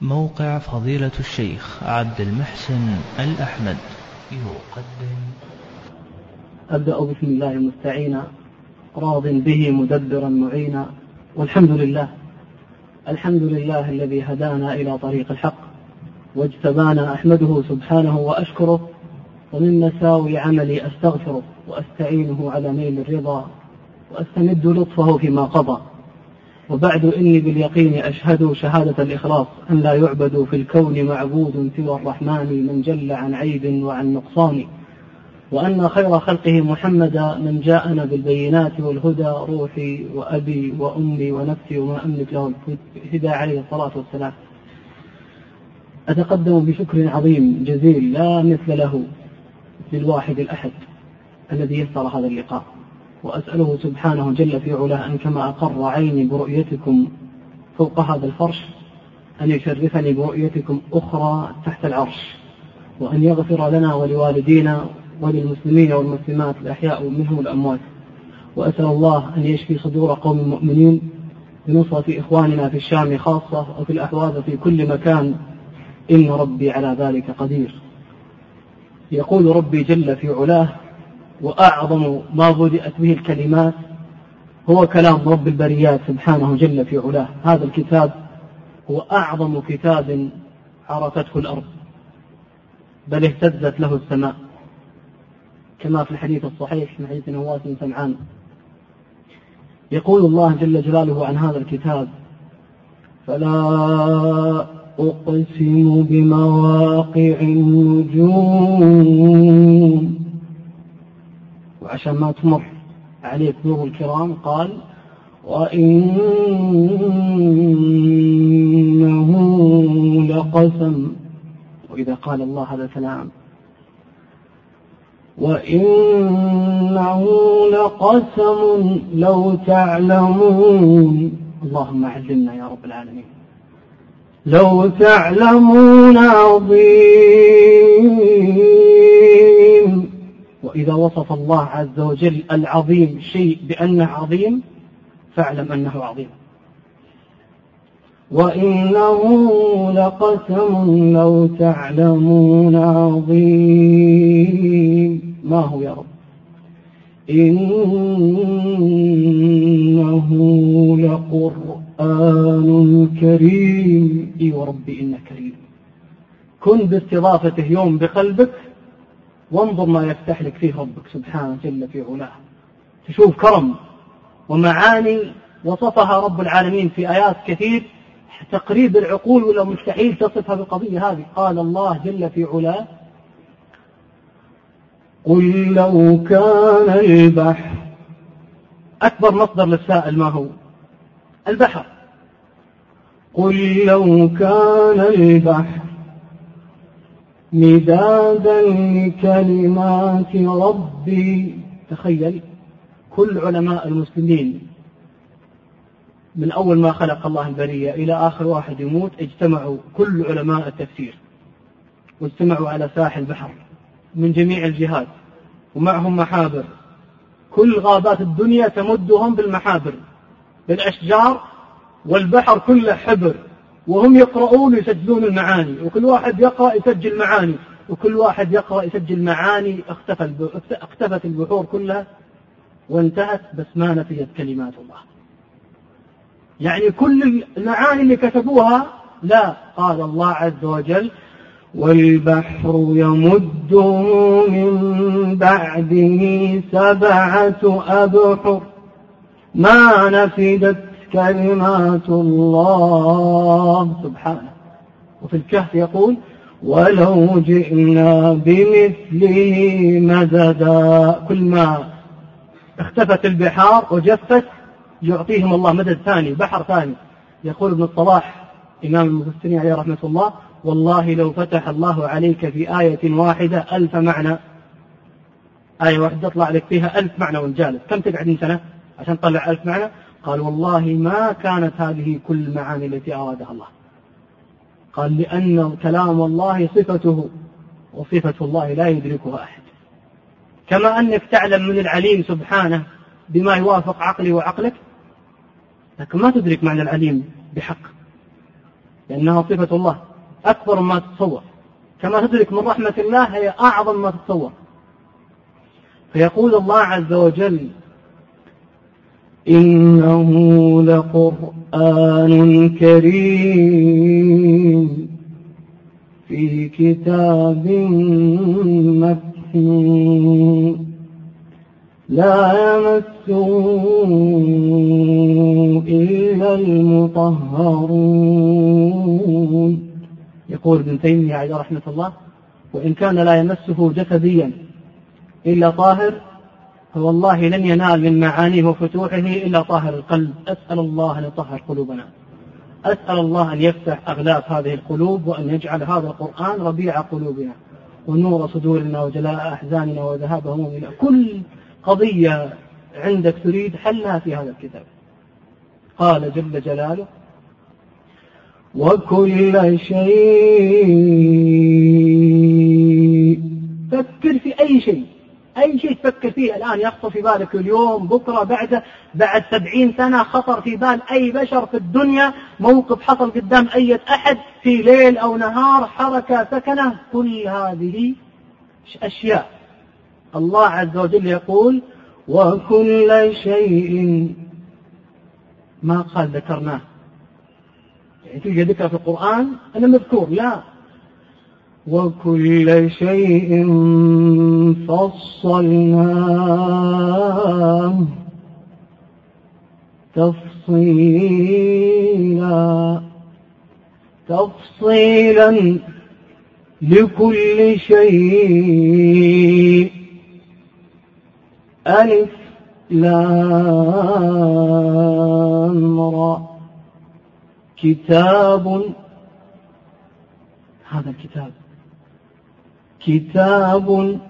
موقع فضيلة الشيخ عبد المحسن الأحمد. يقدم. أبدأ بسم الله مستعينا راض به مدبرا معينا والحمد لله. الحمد لله الذي هدانا إلى طريق الحق واجتبانا أحمده سبحانه وأشكره ومن مساوي عملي أستغفره وأستعينه على نيل الرضا وأستمد لطفه فيما قضى. وبعد إني باليقين أشهد شهادة الإخلاص أن لا يعبد في الكون معبود سوى الرحمن من جل عن عيب وعن نقصان. وأن خير خلقه محمدا من جاءنا بالبينات والهدى روحي وأبي وأمي ونفسي وما أملك له الهدى عليه الصلاة والسلام. أتقدم بشكر عظيم جزيل لا مثل له للواحد الأحد الذي يسر هذا اللقاء. وأسأله سبحانه جل في علاه أن كما أقر عيني برؤيتكم فوق هذا الفرش أن يشرفني برؤيتكم أخرى تحت العرش وأن يغفر لنا ولوالدينا وللمسلمين والمسلمات الأحياء منهم الأموات. وأسأل الله أن يشفي صدور قوم المؤمنين بنصرة إخواننا في الشام خاصة وفي الأحواز في كل مكان. إن ربي على ذلك قدير. يقول ربي جل في علاه وأعظم ما بدأت به الكلمات هو كلام رب البريات سبحانه جل في علاه. هذا الكتاب هو أعظم كتاب عرفته الأرض بل اهتزت له السماء كما في الحديث الصحيح من حديث نواس بن سمعان. يقول الله جل جلاله عن هذا الكتاب فلا أقسم بمواقع النجوم وعشان ما تمر عليك نور الكرام قال وإنه لقسم وإذا قال الله هذا كلام وإنه لقسم لو تعلمون اللهم علمنا يا رب العالمين لو تعلمون عظيم وإذا وصف الله عز وجل العظيم شيء بأنه عظيم فاعلم أنه عظيم. وإنه لقسم لو تعلمون عظيم. ما هو يا رب؟ إنه لقرآن كريم. إي وربي إنه كريم. كن باستضافته يوم بقلبك وانظر ما يفتح لك فيه ربك سبحانه جل في علاه. تشوف كرم ومعاني وصفها رب العالمين في آيات كثير تقريب العقول ولا مستحيل تصفها بالقضية هذه. قال الله جل في علاه قل لو كان البحر أكبر مصدر للسائل ما هو؟ البحر. قل لو كان البحر مدادا لكلمات ربي. تخيل كل علماء المسلمين من أول ما خلق الله البرية إلى آخر واحد يموت اجتمعوا كل علماء التفسير واجتمعوا على ساحل البحر من جميع الجهات ومعهم محابر. كل غابات الدنيا تمدهم بالمحابر. بالأشجار والبحر كله حبر. وهم يقرؤون ويسجلون المعاني وكل واحد يقرأ يسجل معاني وكل واحد يقرأ يسجل معاني اختفى اختفت البحور كلها وانتهت بس ما نفيت كلمات الله. يعني كل المعاني اللي كتبوها لا قال الله عز وجل والبحر يمده من بعده سبعة أبحر ما نفدت كلمات الله. سبحانه. وفي الكهف يقول ولو جئنا بمثله مددا. كل ما اختفت البحار وجفت يعطيهم الله مدد ثاني بحر ثاني. يقول ابن الصلاح إمام المفسرين عليه رحمة الله والله لو فتح الله عليك في آية واحدة ألف معنى. آية واحدة تطلع لك فيها ألف معنى وانت جالس كم تقعد من سنة عشان تطلع ألف معنى؟ قال والله ما كانت هذه كل المعاني التي أرادها الله. قال لأن كلام الله صفته وصفة الله لا يدركها أحد. كما أنك تعلم من العليم سبحانه بما يوافق عقلي وعقلك لكن ما تدرك معنى العليم بحق لأنها صفة الله أكبر ما تتصور. كما تدرك من رحمة الله هي أعظم ما تتصور. فيقول الله عز وجل إنه لقرآن كريم في كتاب مكنون. لا يمسه إلا المطهرون. يقول ابن تيمية عليه رحمة الله وإن كان لا يمسه جسديا إلا طاهر فوالله لن ينال من معانيه وفتوحه إلا طاهر القلب. أسأل الله أن يطهر قلوبنا. أسأل الله أن يفتح أغلاف هذه القلوب وأن يجعل هذا القرآن ربيع قلوبنا ونور صدورنا وجلاء أحزاننا وذهاب همومنا. كل قضية عندك تريد حلها في هذا الكتاب. قال جل جلاله وكل شيء فكر في أي شيء. أي شيء تفكر فيه الآن يخطر في بالك اليوم بكرة بعد بعد سبعين سنة خطر في بال أي بشر في الدنيا موقف حصل قدام أي أحد في ليل أو نهار حركة سكنة كل هذه أشياء. الله عز وجل يقول وكل شيء ما قال ذكرناه. يعني تيجي ذكر في القرآن أنا مذكور لا. وكل شيء فصلناه تفصيلا تفصيلا لكل شيء. ألف لام را. كتاب هذا الكتاب. كتاب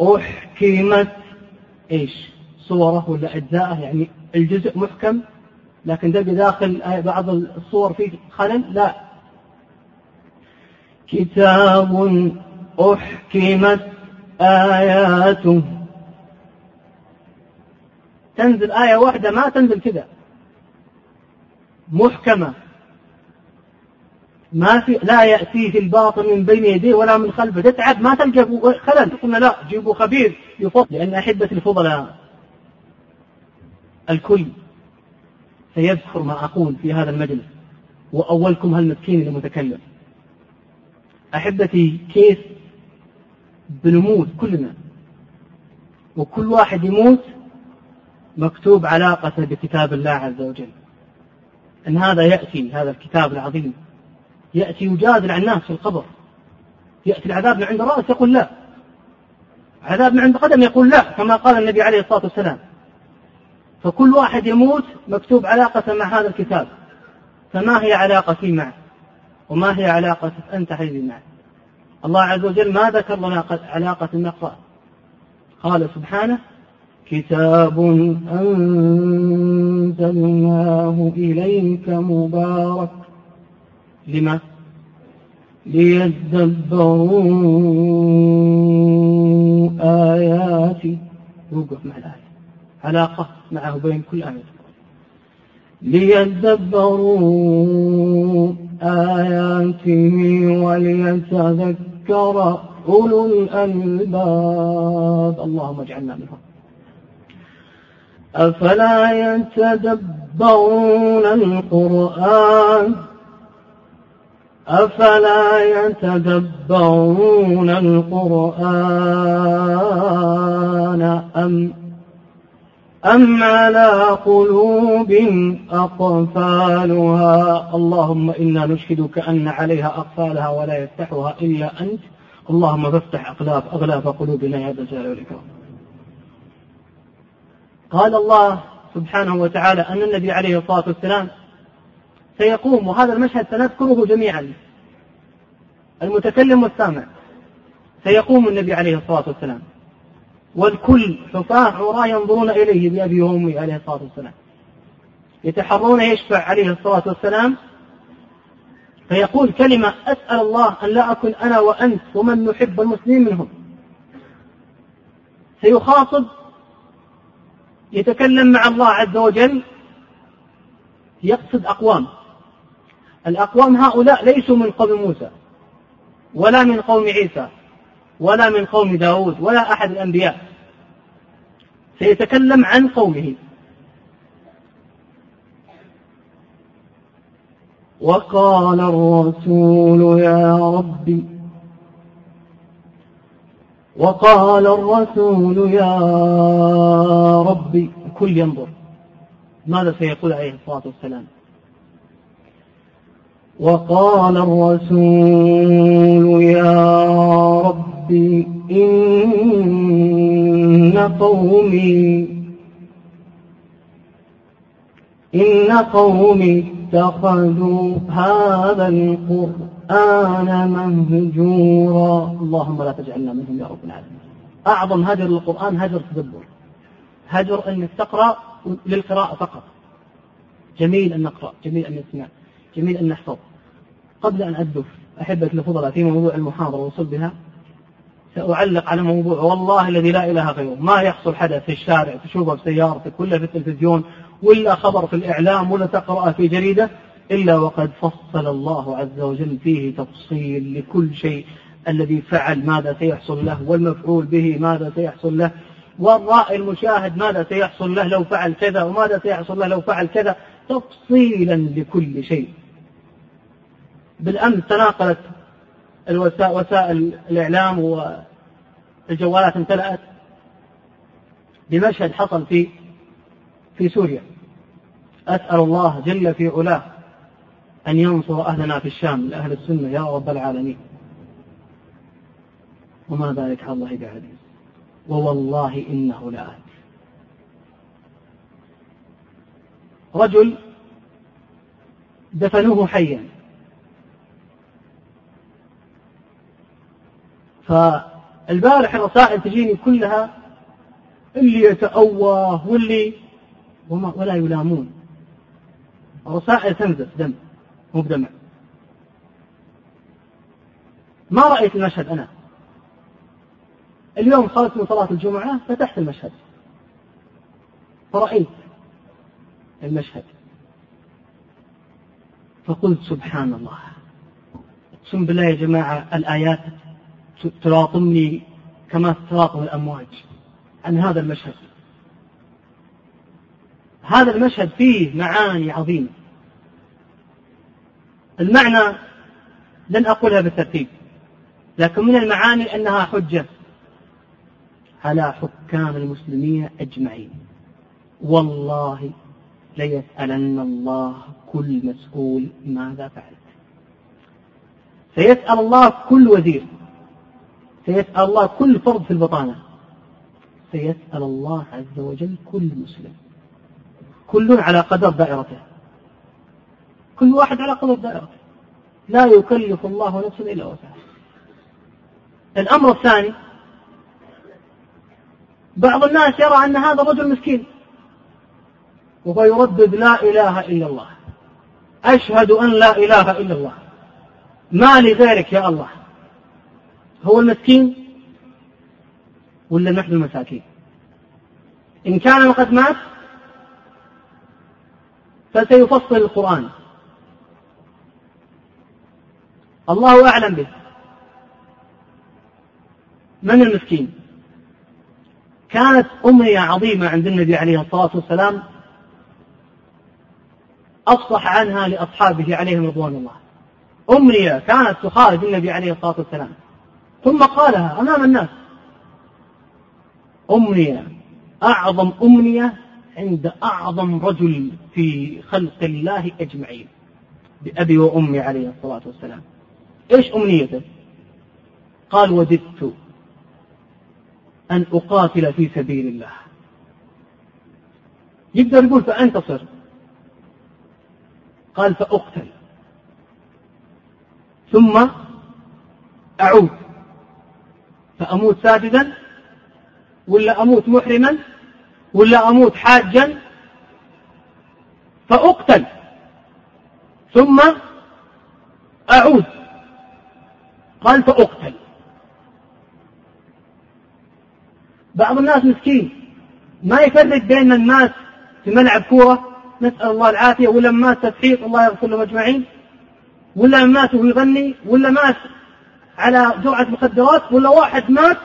أحكمت. إيش؟ صوره ولا أجزاءه؟ يعني الجزء محكم لكن ده بداخل بعض الصور فيه خلل؟ لا. كتاب أحكمت آياته. تنزل آية واحدة ما تنزل كذا. محكمة. ما في لا يأتيه الباطل من بين يديه ولا من خلفه. تتعب ما تلقى خلل. قلنا لا جيبوا خبير يفضل لأن أحبة الفضلاء الكل سيذكر ما أقول في هذا المجلس. وأولكم هالمسكين المتكلم أحبتي كيف بنموت كلنا. وكل واحد يموت مكتوب علاقته بكتاب الله عز وجل. أن هذا يأتي هذا الكتاب العظيم. يأتي يجادل عن الناس في القبر. يأتي العذاب من عند الرأس يقول لا. عذاب من عند قدم يقول لا كما قال النبي عليه الصلاة والسلام. فكل واحد يموت مكتوب علاقة مع هذا الكتاب. فما هي علاقتي معه؟ وما هي علاقة أنت حبيبي معه؟ الله عز وجل ما ذكر لنا علاقة النقرأ قال سبحانه كتاب أنزلناه إليك مبارك. لما؟ ليدبروا آياتي وقف مع الآية. علاقة معه بين كل آية. ليدبروا آياته وليتذكر أولو الألباب. اللهم اجعلنا منهم. أفلا يتدبرون القرآن؟ أفلا يتدبرون القرآن أم أم على قلوب أقفالها؟ اللهم إنا نشهدك أن عليها أقفالها ولا يفتحها إلا أنت. اللهم فافتح أغلاف أغلاف قلوبنا يا ذا الجلال والإكرام. قال الله سبحانه وتعالى أن النبي عليه الصلاة والسلام سيقوم وهذا المشهد سنذكره جميعا. المتكلم والسامع. سيقوم النبي عليه الصلاة والسلام. والكل حفاة عراة ينظرون إليه بأبي وأمي عليه الصلاة والسلام. يتحرون يشفع عليه الصلاة والسلام. فيقول كلمة أسأل الله أن لا أكن أنا وأنت ومن نحب المسلمين منهم. سيخاطب يتكلم مع الله عز وجل يقصد أقوام. الأقوام هؤلاء ليسوا من قوم موسى ولا من قوم عيسى ولا من قوم داود ولا أحد الأنبياء. سيتكلم عن قومه. وقال الرسول يا ربي وقال الرسول يا ربي كل ينظر. ماذا سيقول عليه الصلاة والسلام؟ وقال الرسول يا ربي إن قومي إن قومي اتخذوا هذا القرآن مهجورا. اللهم لا تجعلنا منهم يا رب العالمين. أعظم هجر للقرآن هجر تدبر هجر أنك تقرأ للقراءة فقط. جميل أن نقرأ جميل أن نسمع. جميل أن نحفظ. قبل أن أدف أحبة الفضلاء في موضوع المحاضرة وصل بها سأعلق على موضوع والله الذي لا إله غيره. ما يحصل حدث في الشارع تشوفه في سيارتك ولا في التلفزيون ولا خبر في الإعلام ولا تقرأه في جريدة إلا وقد فصل الله عز وجل فيه تفصيل لكل شيء الذي فعل ماذا سيحصل له والمفعول به ماذا سيحصل له والرائي المشاهد ماذا سيحصل له لو فعل كذا وماذا سيحصل له لو فعل كذا تفصيلا لكل شيء. بالأمس تناقلت وسائل الإعلام والجوالات امتلأت بمشهد حصل في في سوريا. أسأل الله جل في علاه أن ينصر أهلنا في الشام لأهل السنة يا رب العالمين. وما ذلك على الله بعزيز. ووالله إنه لآت رجل دفنوه حيا. فالبارح الرسائل تجيني كلها اللي يتأوه واللي وما ولا يلامون. الرسائل تنزف دم مو بدمع. ما رأيت المشهد أنا. اليوم خرجت من صلاة الجمعة فتحت المشهد. فرأيت المشهد. فقلت سبحان الله. أقسم بالله يا جماعة الآيات تلاطمني كما تلاطم الأمواج. عن هذا المشهد. هذا المشهد فيه معاني عظيمة. المعنى لن أقولها بالترتيب لكن من المعاني أنها حجة على حكام المسلمين أجمعين. والله ليسألن الله كل مسؤول ماذا فعلت. سيسأل الله كل وزير. سيسأل الله كل فرد في البطانة. سيسأل الله عز وجل كل مسلم. كل على قدر دائرته. كل واحد على قدر دائرته. لا يكلف الله نفسا إلا وسعها. الأمر الثاني بعض الناس يرى أن هذا الرجل مسكين. وهو يردد لا إله إلا الله. أشهد أن لا إله إلا الله. ما لغيرك يا الله؟ هو المسكين ولا نحن المساكين؟ إن كان وقد مات فسيفصل القرآن. الله أعلم به. من المسكين؟ كانت أمنية عظيمة عند النبي عليه الصلاة والسلام أفصح عنها لأصحابه عليهم رضوان الله. أمنية كانت تخالف النبي عليه الصلاة والسلام. ثم قالها أمام الناس أمنية أعظم أمنية عند أعظم رجل في خلق الله أجمعين بأبي وأمي عليه الصلاة والسلام. إيش أمنيته؟ قال وددت أن أقاتل في سبيل الله. يقدر يقول فأنتصر قال فأقتل. ثم أعود. فأموت ساجدا ولا أموت محرما ولا أموت حاجا فأقتل ثم أعود. قال فأقتل. بعض الناس مسكين. ما يفرق بين الناس في ملعب كورة نسأل الله العافية ولا مات تسحيق الله يغفر لهم أجمعين ولا مات وهو يغني ولا مات على جرعة مخدرات ولا واحد مات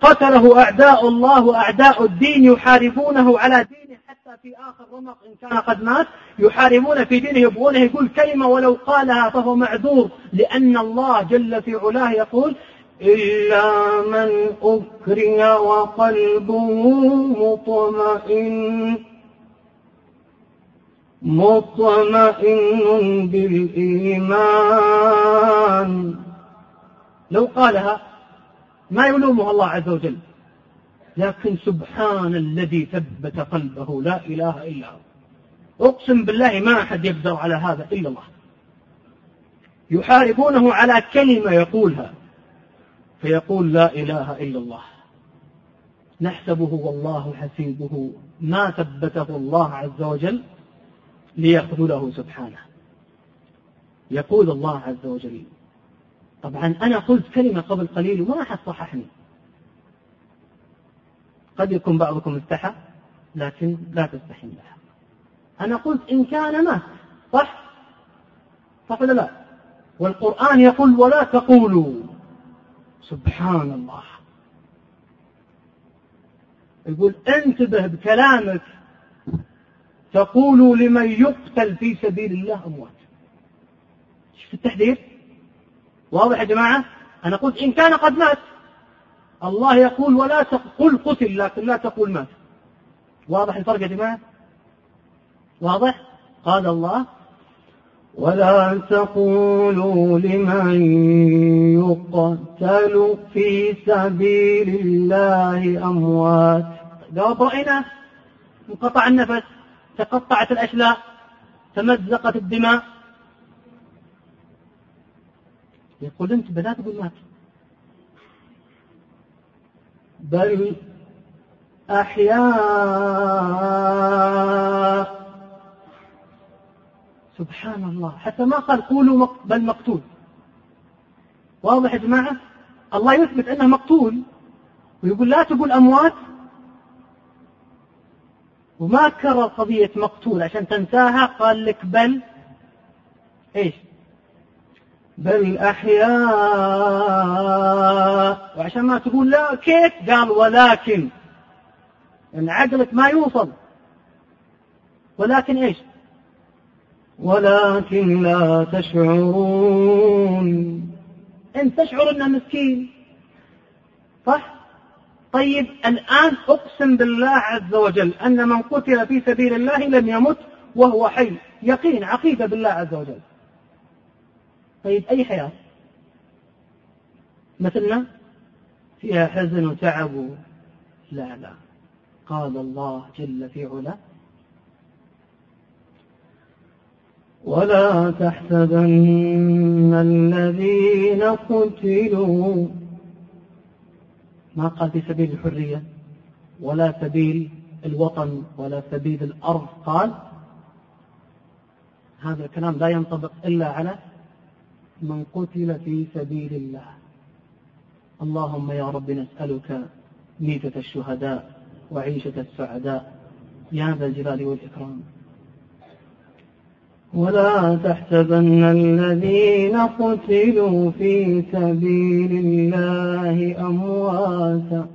قتله أعداء الله وأعداء الدين يحاربونه على دينه حتى في آخر رمق إن كان قد مات. يحاربون في دينه يبغونه يقول كلمة ولو قالها فهو معذور لأن الله جل في علاه يقول إلا من أكره وقلبه مطمئن مطمئن بالإيمان. لو قالها ما يلومها الله عز وجل. لكن سبحان الذي ثبت قلبه لا إله إلا هو. أقسم بالله ما أحد يقدر على هذا إلا الله. يحاربونه على كلمة يقولها فيقول لا إله إلا الله. نحسبه والله حسيبه ما ثبته الله عز وجل ليخذله سبحانه. يقول الله عز وجل طبعا أنا قلت كلمة قبل قليل وما أحد صححني قد يكون بعضكم استحى لكن لا تستحي لها أنا قلت إن كان مات صح؟ صح ولا لا؟ والقرآن يقول ولا تقولوا. سبحان الله. يقول انتبه بكلامك. تقولوا لمن يقتل في سبيل الله أموات. شوف التحذير؟ واضح يا جماعة؟ أنا قلت إن كان قد مات. الله يقول ولا تقل قتل لكن لا تقول مات. واضح الفرق يا جماعة؟ واضح؟ قال الله ولا تقولوا لمن يقتل في سبيل الله أموات. قال رأينا. انقطع النفس. تقطعت الأشلاء. تمزقت الدماء. يقول انت لا تقول مات بل أحياء. سبحان الله. حتى ما قال قولوا بل مقتول. واضح يا جماعة؟ الله يثبت أنه مقتول. ويقول لا تقول أموات. وما كرر قضية مقتول عشان تنساها. قال لك بل إيش؟ بل أحياء. وعشان ما تقول لا كيف؟ قال ولكن. ان عقلك ما يوصل. ولكن إيش؟ ولكن لا تشعرون. انت تشعر إنه مسكين. صح؟ طيب الآن أقسم بالله عز وجل أن من قتل في سبيل الله لم يمت وهو حي. يقين عقيدة بالله عز وجل. طيب أي حياة؟ مثلنا؟ فيها حزن وتعب لا لا. قال الله جل في علا ولا تحسبن الذين قتلوا ما قال في سبيل الحرية؟ ولا سبيل الوطن ولا سبيل الأرض. قال هذا الكلام لا ينطبق إلا على من قتل في سبيل الله. اللهم يا رب نسألك ميتة الشهداء وعيشة السعداء. يا ذا الجلال والإكرام. ولا تحسبن الذين قتلوا في سبيل الله أمواتا.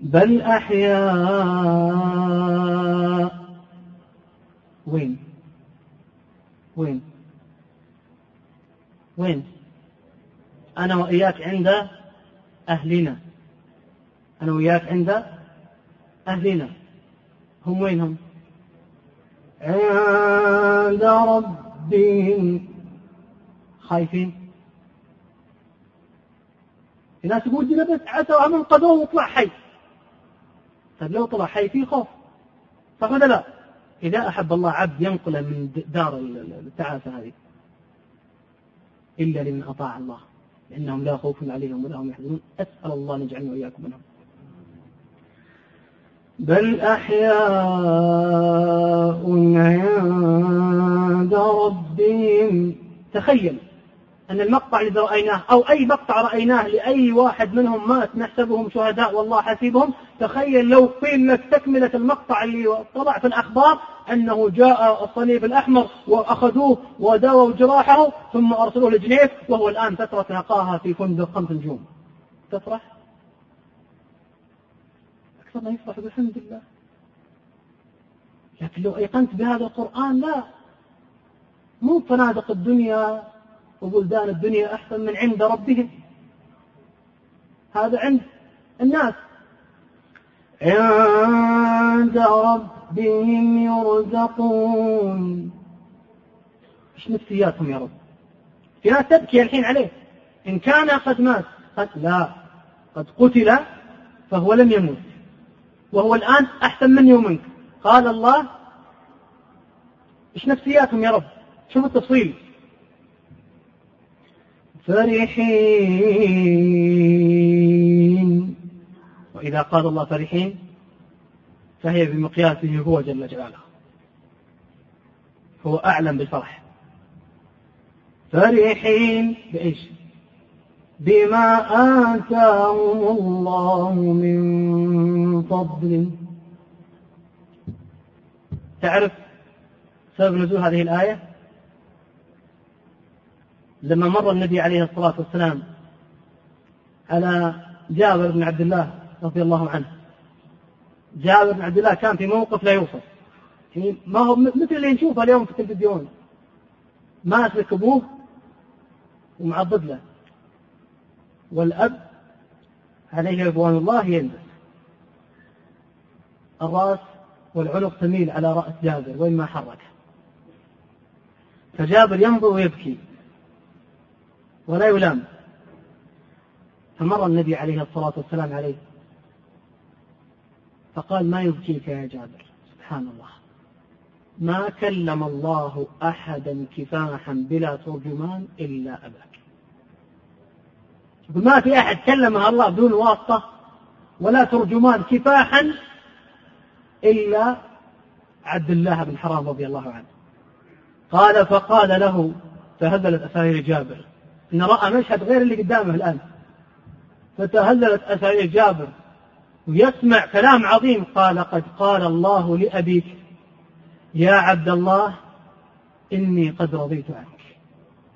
بل أحياء. وين؟ وين؟ وين؟ أنا وإياك عند أهلنا. أنا وإياك عند أهلنا. هم وين هم عند ربهم. خايفين. في ناس يقول دي بس عسى وعمل قدوه وطلع حي. طيب لو طلع حي في خوف. صح ولا لا؟ إذا أحب الله عبد ينقله من دار التعاسة هذه. إلا لمن أطاع الله. لأنهم لا خوف عليهم ولا هم يحزنون. أسأل الله أن يجعلنا وإياكم منهم. بل أحياء عند ربهم. تخيل أن المقطع الذي رأيناه أو أي مقطع رأيناه لأي واحد منهم مات نحسبهم شهداء والله حسيبهم. تخيل لو قيل لك تكملة المقطع اللي طلع في الأخبار أنه جاء الصليب الأحمر وأخذوه وداووا جراحه ثم أرسلوه لجنيف وهو الآن فترة نقاها في فندق خمس نجوم. تفرح أكثر ما يفرح بحمد الله لكن لو أيقنت بهذا القرآن لا. مو فنادق الدنيا وبلدان الدنيا أحسن من عند ربهم. هذا عند الناس. عند ربهم يرزقون. إيش نفسياتهم يا رب؟ في ناس تبكي الحين عليه. إن كان قد مات قد لا. قد قتل فهو لم يموت. وهو الآن أحسن مني ومنك. قال الله إيش نفسياتهم يا رب؟ شوف التفصيل. فرحين. وإذا قال الله فرحين فهي بمقياسه هو جل جلاله. هو أعلم بالفرح فرحين بإيش؟ بما آتاهم الله من فضل. تعرف سبب نزول هذه الآية؟ لما مر النبي عليه الصلاة والسلام على جابر بن عبد الله رضي الله عنه جابر بن عبد الله كان في موقف لا يوصف. يعني ما هو مثل اللي نشوفه اليوم في التلفزيون. ماسك ابوه ومعضد له. والأب عليه رضوان الله يلبس الراس والعنق تميل على رأس جابر وين ما حركه. فجابر ينظر ويبكي. ولا يلام. فمر النبي عليه الصلاة والسلام عليه. فقال ما يبكيك يا جابر؟ سبحان الله. ما كلم الله أحدا كفاحا بلا ترجمان إلا أباك. ما في أحد كلمها الله بدون واسطة ولا ترجمان كفاحا إلا عبد الله بن حرام رضي الله عنه. قال فقال له فهزلت أسارير جابر. إن رأى مشهد غير اللي قدامه الآن. فتهللت أسارير جابر. ويسمع كلام عظيم. قال قد قال الله لأبيك يا عبد الله إني قد رضيت عنك.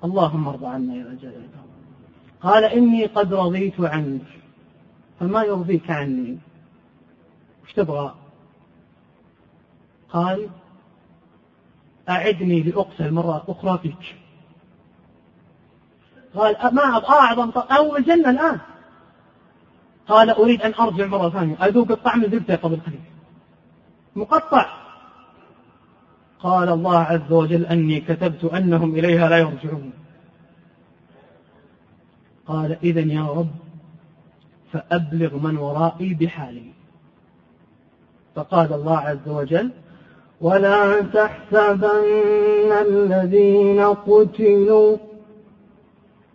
اللهم ارضى عنا يا رجال قال إني قد رضيت عنك فما يرضيك عني؟ وش تبغى؟ قال أعدني لأقتل مرة أخرى فيك. قال ما أعظم أو الجنة الآن. قال أريد أن أرجع مرة ثانية. أذوق الطعم الزبدة قبل قليل. مقطع. قال الله عز وجل أني كتبت أنهم إليها لا يرجعون. قال إذا يا رب فأبلغ من ورائي بحالي. فقال الله عز وجل ولا تحسبن الذين قتلوا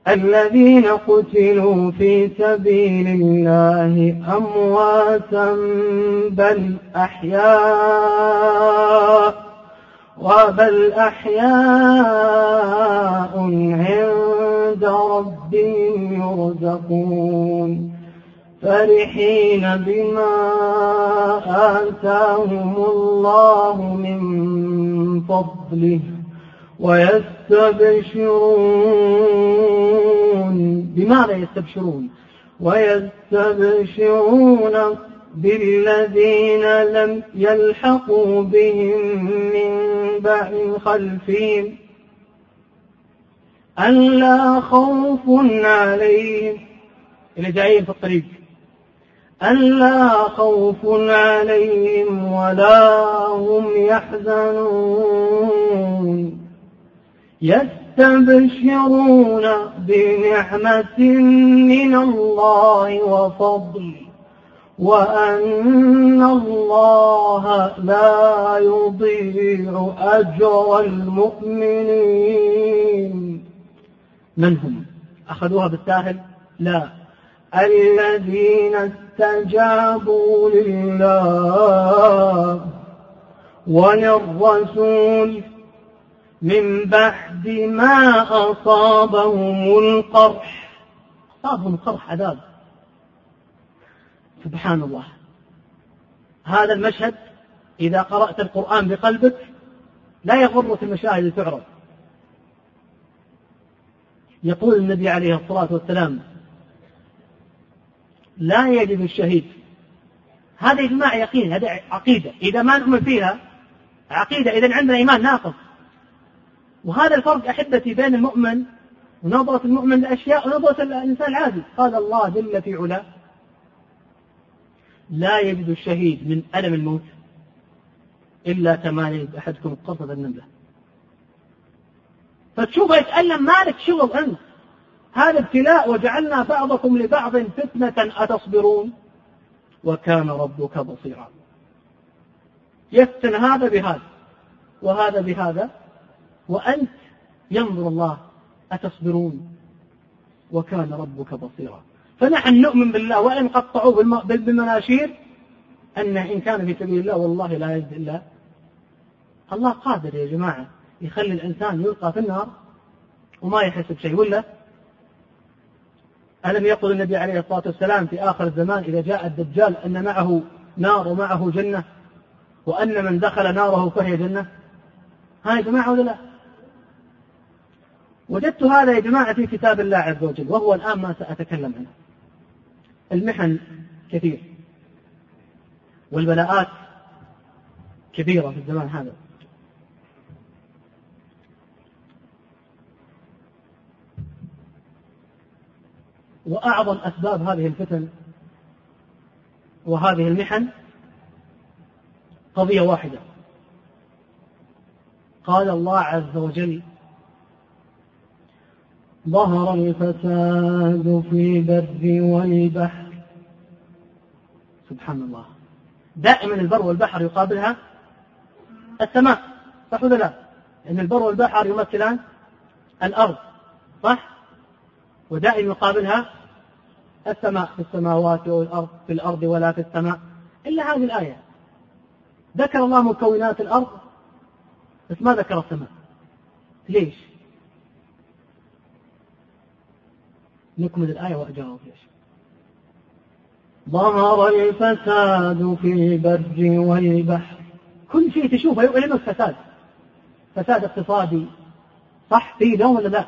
الذين قتلوا في سبيل الله أمواتا بل أحياء وبل أحياء عند ربهم يرزقون. فرحين بما آتاهم الله من فضله. ويستبشرون. بماذا يستبشرون؟ ويستبشرون بالذين لم يلحقوا بهم من بعد خلفهم ألا خوف عليهم. اللي جايين في الطريق ألا خوف عليهم ولا هم يحزنون. يستبشرون بنعمة من الله وفضل وأن الله لا يضيع أجر المؤمنين. من هم؟ أخذوها بالساهل لا. الذين استجابوا لله وللرسول من بعد ما أصابهم القرح. أصابهم قرح عذاب. سبحان الله. هذا المشهد إذا قرأت القرآن بقلبك لا يغرك المشاهد تعرض. يقول النبي عليه الصلاة والسلام لا يجد الشهيد. هذا إجماع يقين هذا عقيدة. إذا ما نؤمن فيها عقيدة. إذا عندنا إيمان ناقص. وهذا الفرق أحبتي بين المؤمن ونظرة المؤمن لأشياء ونظرة الإنسان العادي. قال الله جل في علاه لا يجد الشهيد من ألم الموت إلا كما يجد أحدكم قصد النملة. فتشوفه يتألم مالك شغل أنت هذا ابتلاء وجعلنا بعضكم لبعض فتنة أتصبرون وكان ربك بصيرا. يفتن هذا بهذا وهذا بهذا وأنت ينظر الله أتصبرون؟ وكان ربك بصيرا. فنحن نؤمن بالله وإن قطعوه بالمناشير أن إن كان في سبيل الله والله لا يجد إلا الله. قادر يا جماعة يخلي الإنسان يلقى في النار وما يحس بشيء ولا؟ ألم يقل النبي عليه الصلاة والسلام في آخر الزمان إذا جاء الدجال أن معه نار ومعه جنة وأن من دخل ناره فهي جنة؟ ها يا جماعة ولا لا؟ وجدت هذا يا جماعة في كتاب الله عز وجل وهو الآن ما سأتكلم عنه. المحن كثير. والبلاءات كثيرة في الزمان هذا. وأعظم أسباب هذه الفتن وهذه المحن قضية واحدة. قال الله عز وجل ظهر الفساد في البر والبحر سبحان الله دائما البر والبحر يقابلها السماء صح ولا لا؟ لأن البر والبحر يمثلان الأرض صح؟ ودائما يقابلها السماء في السماوات والأرض في الأرض ولا في السماء إلا هذه الآية ذكر الله مكونات الأرض بس ما ذكر السماء ليش؟ نكمل الآية وأجاوب ليش ظهر الفساد في البر والبحر. كل شيء تشوفه يؤلمك فساد. فساد اقتصادي. صح في دوم ولا لا؟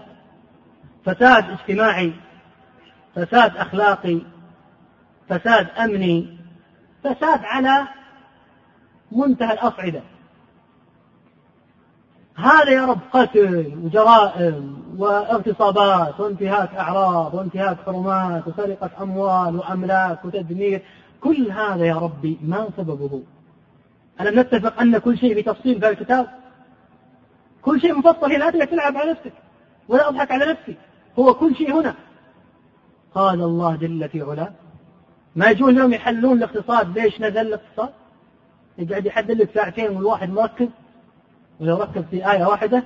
فساد اجتماعي. فساد أخلاقي. فساد أمني. فساد على منتهى الأصعدة. هذا يا رب قتل وجرائم واغتصابات وانتهاك أعراض وانتهاك حرمات وسرقة أموال وأملاك وتدمير. كل هذا يا ربي ما سببه. ألم نتفق أن كل شيء بتفصيل في الكتاب؟ كل شيء مفصل لا تلعب على نفسك ولا أضحك على نفسي. هو كل شيء هنا. قال الله جل في علاه ما يجون لهم يحلون الاقتصاد. ليش نزل الاقتصاد؟ يقعد يحدد لك ساعتين والواحد مركز. ولو ركز في آية واحدة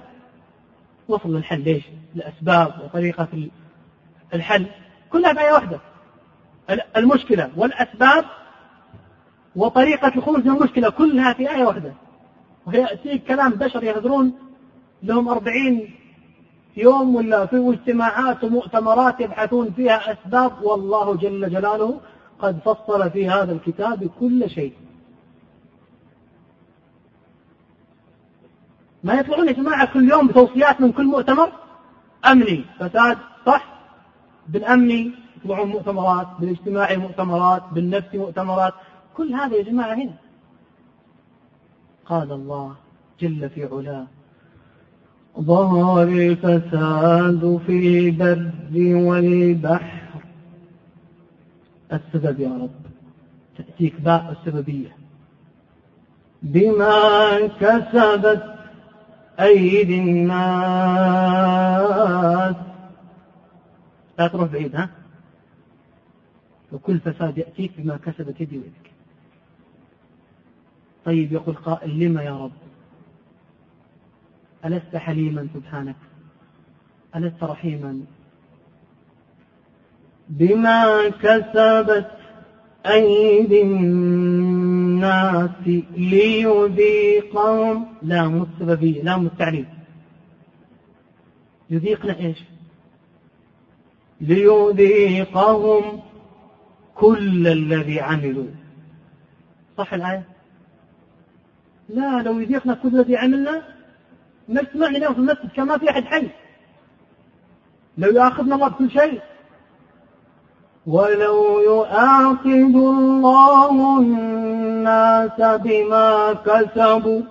وصل للحل ليش؟ الأسباب وطريقة الحل. كلها بآية واحدة. المشكلة والأسباب وطريقة الخروج من المشكلة كلها في آية واحدة. وهي يأتيك كلام بشر يهدرون لهم أربعين يوم ولا في اجتماعات ومؤتمرات يبحثون فيها أسباب. والله جل جلاله قد فصل في هذا الكتاب كل شيء. ما يطلعون يا جماعة كل يوم بتوصيات من كل مؤتمر؟ أمني. فساد صح؟ بالأمني يطلعون مؤتمرات بالاجتماعي مؤتمرات بالنفسي مؤتمرات. كل هذا يا جماعة هنا. قال الله جل في علاه ظهر الفساد في البر والبحر. السبب يا رب تأتيك باء السببية. بما كسبت أيدي الناس. لا تروح بعيد ها؟ وكل فساد يأتيك بما كسبت يدي ويدك. طيب يقول قائل لما يا رب؟ ألست حليما سبحانك؟ ألست رحيما؟ بما كسبت أيدي الناس. ليذيقهم. لام السببية لام التعليم يذيقنا إيش؟ ليذيقهم كل الذي عملوا. صح الآية؟ لا لو يذيقنا كل الذي عملنا نسمعني اليوم في المسجد كان ما في أحد حي. لو يأخذنا الله بكل شيء. ولو يؤاخذ الله الناس بما كسبوا.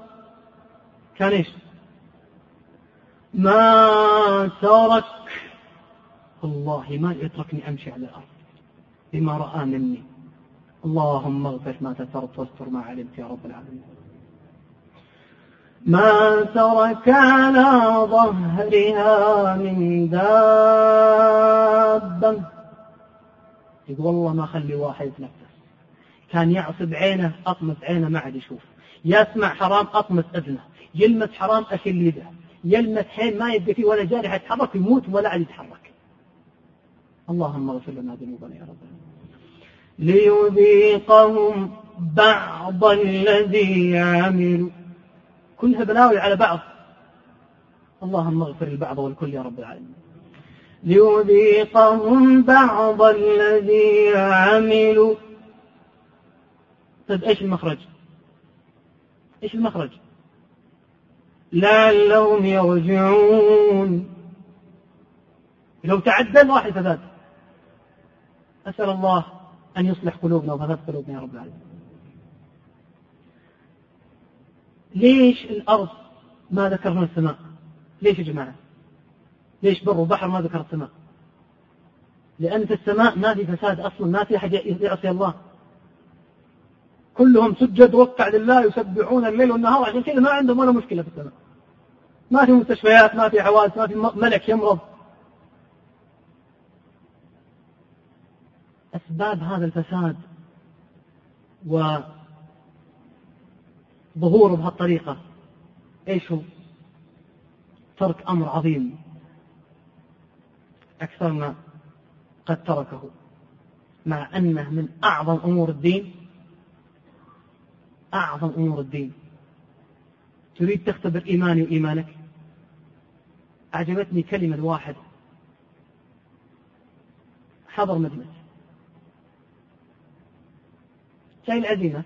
كان إيش؟ ما ترك والله ما يتركني أمشي على الأرض بما رأى مني. اللهم اغفر ما سترت واستر ما علمت يا رب العالمين. ما ترك على ظهرها من دابة يقول والله ما خلي واحد يتنفس. كان يعصب عينه أطمس عينه ما عاد يشوف. يسمع حرام أطمس أذنه يلمس حرام أكل يده. يلمس حين ما يبقى فيه ولا جارح يتحرك يموت ولا عاد يتحرك. اللهم اغفر لنا ذنوبنا يا رب. ليذيقهم بعض الذي عملوا. كلها بلاوي على بعض. اللهم اغفر البعض والكل يا رب العالمين. ليذيقهم بعض الذي عملوا. طيب إيش المخرج؟ إيش المخرج؟ لعلهم يرجعون. لو تعدل واحد فساد أسأل الله أن يصلح قلوبنا وفساد قلوبنا يا رب العالمين. ليش الأرض ما ذكرنا السماء؟ ليش يا جماعة؟ ليش بر وبحر ما ذكر السماء؟ لأن في السماء ما في فساد أصلا ما في أحد يعصي الله. كلهم سجد وقع لله يسبحون الليل والنهار عشان كذا ما عندهم ولا مشكلة في السماء. ما في مستشفيات ما في حوادث ما في ملك يمرض. أسباب هذا الفساد وظهوره بهالطريقة إيش هو؟ ترك أمر عظيم. أكثرنا قد تركه مع أنه من أعظم أمور الدين أعظم أمور الدين. تريد تختبر إيماني وإيمانك؟ أعجبتني كلمة واحد. حضر مجلس. جاي العزيمة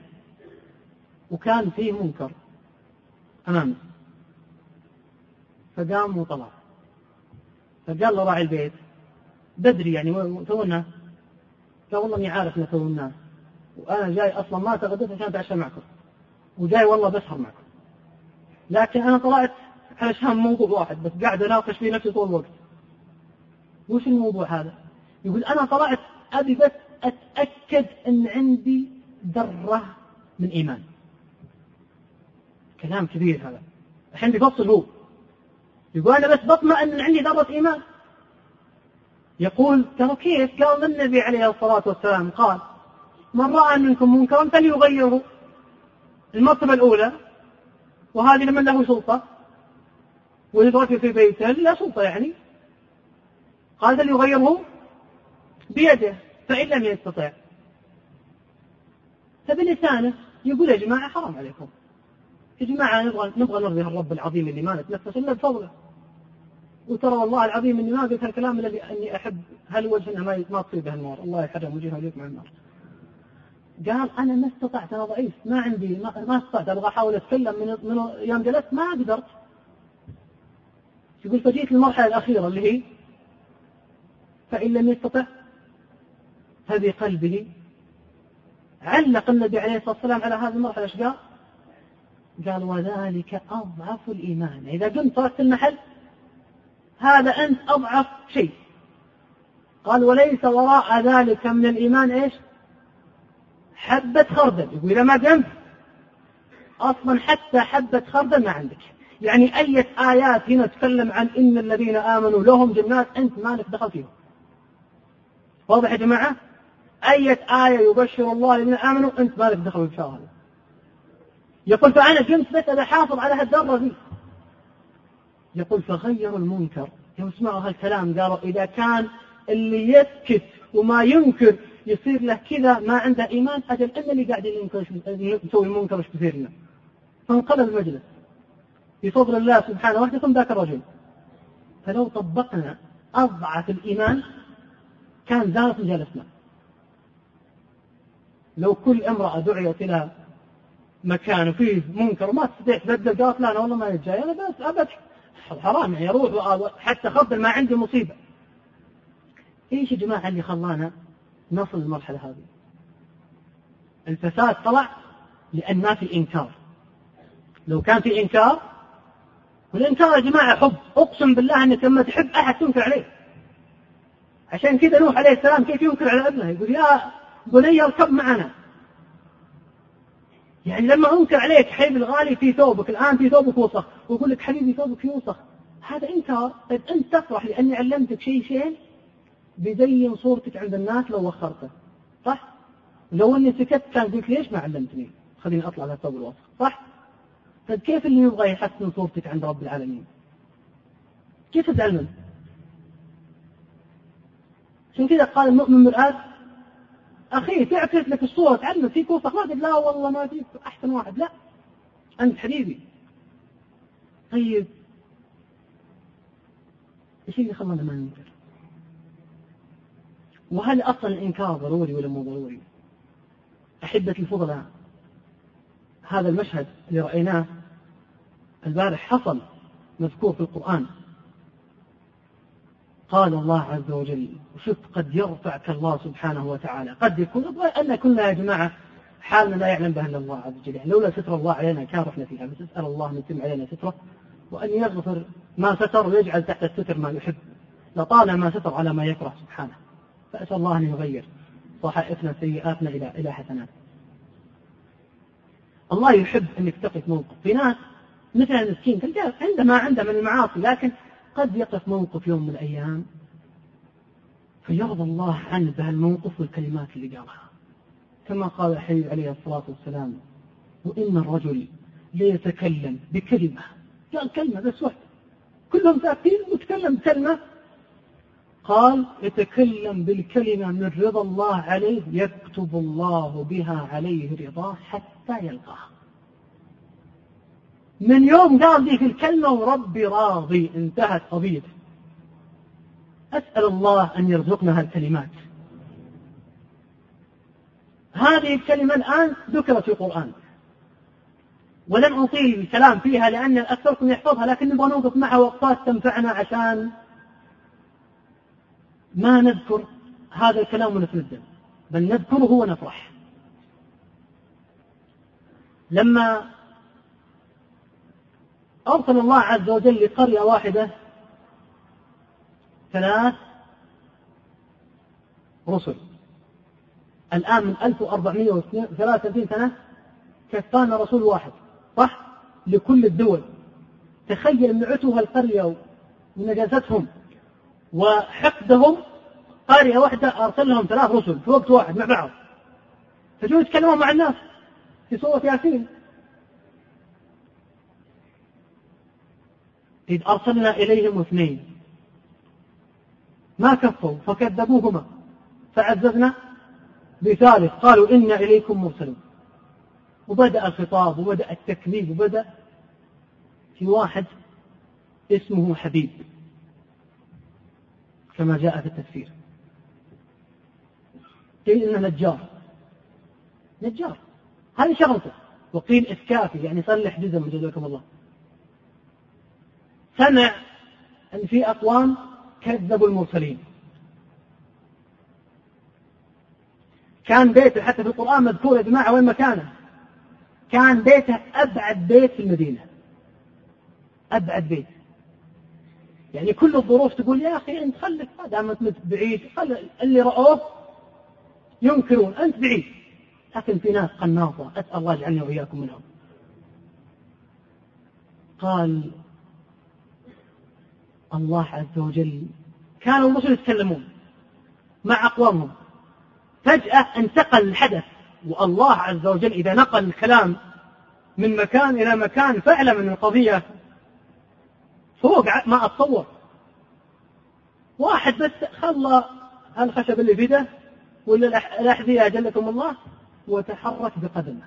وكان فيه منكر أمامه فقام وطلع فقال له راعي البيت. بدري يعني تو الناس قال والله إني عارف ان تو الناس وأنا جاي أصلا ما تغديت عشان أتعشى معكم. وجاي والله بسهر معكم. لكن أنا طلعت علشان موضوع واحد بس قاعد أناقش فيه نفسي طول الوقت. وش الموضوع هذا؟ يقول أنا طلعت أبي بس أتأكد إن عندي ذرة من إيمان. كلام كبير هذا. الحين بيفصل هو. يقول أنا بس بطمئن إن عندي ذره إيمان. يقول ترى كيف؟ قال النبي عليه الصلاة والسلام قال من رأى منكم منكرا فليغيره. المرتبة الأولى وهذه لمن له سلطة. ويترك في بيته لا سلطة يعني. قال فليغيره بيده فإن لم يستطع. فبلسانه يقول يا جماعة حرام عليكم. يا جماعة نبغى نبغى نرضي الرب العظيم اللي ما نتنفس إلا بفضله. وترى والله العظيم إني ما قلت هالكلام الا إني أحب هالوجه انها ما ما تصيبه النار، الله يحرم وجهها على النار. قال أنا ما استطعت أنا ضعيف. ما عندي ما, ما استطعت. أبغى أحاول أتكلم من من يوم جلست ما قدرت. يقول فجئت للمرحلة الأخيرة اللي هي فإن لم يستطع فبقلبه علق النبي عليه الصلاة والسلام على هذه المرحلة إيش قال؟ قال وذلك أضعف الإيمان. إذا قمت تركت المحل هذا أنت أضعف شيء. قال وليس وراء ذلك من الإيمان إيش؟ حبة خردل. يقول إذا ما قمت أصلا حتى حبة خردل ما عندك. يعني أي آيات هنا تتكلم عن إن الذين آمنوا لهم جنات أنت ما لك دخل فيهم. واضح يا جماعة؟ أي آية يبشر الله الذين آمنوا أنت ما لك دخل في هذا يقول فأنا كنت بس أحافظ على هالذرة دي. يقول فغيروا المنكر. يوم سمعوا هالكلام قالوا إذا كان اللي يسكت وما ينكر يصير له كذا ما عنده إيمان أجل أن اللي قاعد ينكر يسوي المنكر إيش بيصير لنا فانقلب المجلس. بفضل الله سبحانه وحده ذاك الرجل. فلو طبقنا أضعف الإيمان كان زانت جلسنا لو كل امرأة دعيت إلى مكان وفيه منكر وما تستطيع تبدل قالت لا أنا والله ما جاي أنا بس أبد حرام يعني أروح حتى افضل ما عندي مصيبة. إيش يا جماعة اللي خلانا نصل للمرحلة هذه؟ الفساد طلع لأن ما في إنكار. لو كان في إنكار والإنكار يا جماعة حب أقسم بالله إنك لما تحب أحد تنكر عليه. عشان كذا نوح عليه السلام كيف ينكر على ابنه يقول يا بني اركب معنا يعني لما أنكر عليك حبيبي الغالي في ثوبك الآن في ثوبك وسخ ويقول لك حبيبي ثوبك وسخ هذا إنكار طيب أنت تفرح لأني علمتك شيء شيء بيزين صورتك عند الناس لو وخرته صح؟ لو أني سكت كان قلت ليش ما علمتني؟ خليني أطلع للثوب الوسخ صح؟ طيب كيف اللي يبغى يحسن صورتك عند رب العالمين؟ كيف تزعل منه؟ عشان كذا قال المؤمن مرآة أخي تعكس لك الصورة تعلم فيك وسخ ما لا والله ما فيك أحسن واحد. لا أنت حبيبي. طيب. إيش اللي خلانا ما ننكر؟ وهل أصلا الإنكار ضروري ولا مو ضروري؟ احبتي الفضلاء هذا المشهد اللي رأيناه البارح حصل مذكور في القرآن. قال الله عز وجل وشفت قد يرفعك الله سبحانه وتعالى. قد يكون أن كنا يا جماعة حالنا لا يعلم بها إلا الله عز وجل يعني لولا ستر الله علينا كان رحنا فيها بس أسأل الله أن يتم علينا ستره وأن يغفر ما ستر ويجعل تحت الستر ما يحب لطالما ستر على ما يكره سبحانه. فأسأل الله أن يغير صحائفنا سيئاتنا إلى إلى حسنات. الله يحب أنك تقف موقف. في ناس مثل المسكين عنده ما عنده من المعاصي لكن قد يقف موقف يوم من الأيام فيرضى الله عنه بهالموقف والكلمات اللي قالها. كما قال الحبيب عليه الصلاة والسلام وإن الرجل ليتكلم بكلمة قال كلمة بس واحدة. كلهم ساكتين وتكلم كلمة. قال يتكلم بالكلمة من رضا الله عليه يكتب الله بها عليه رضاه حتى يلقاه من يوم قال ذيك الكلمة وربي راضي انتهت قضيته أسأل الله أن يرزقنا هالكلمات. هذه الكلمة الآن ذكرت في القرآن. ولن أطيل الكلام فيها لأن أكثركم يحفظها لكن نبغى نوقف معها وقفات تنفعنا عشان ما نذكر هذا الكلام ونتندم. بل نذكره ونفرح. لما أرسل الله عز وجل لقرية واحدة. ثلاث رسل. الآن من 1433 سنة كفانا رسول واحد. صح؟ لكل الدول. تخيل من عتوها القرية ونجاستهم وحقدهم. قرية واحدة أرسل لهم ثلاث رسل في وقت واحد مع بعض. فشو يتكلمون مع الناس في سورة ياسين. إذ أرسلنا إليهم اثنين. ما كفوا فكذبوهما. فعززنا بثالث قالوا إنا إليكم مرسلون. وبدأ الخطاب وبدأ التكذيب وبدأ في واحد اسمه حبيب كما جاء في التفسير. قيل إنه نجار. نجار. هذه شغلته. وقيل إسكافي يعني صلح جزم جزاكم الله. سمع أن في أقوام كذبوا المرسلين. كان بيته حتى في القرآن مذكور يا جماعة وين مكانه؟ كان بيته أبعد بيت في المدينة. أبعد بيت. يعني كل الظروف تقول يا أخي أنت خليك ما دام أنت بعيد خل اللي رأوه ينكرون أنت بعيد. لكن في ناس قناصة أسأل الله يجعلني وإياكم منهم. قال الله عز وجل. كانوا الرسل يتكلمون مع أقوامهم. فجأة انتقل الحدث والله عز وجل إذا نقل الكلام من مكان إلى مكان فاعلم أن القضية فوق ما أتصور. واحد بس خلى الخشب اللي في يده ولا الأحذية أجلكم الله وتحرك بقدمه.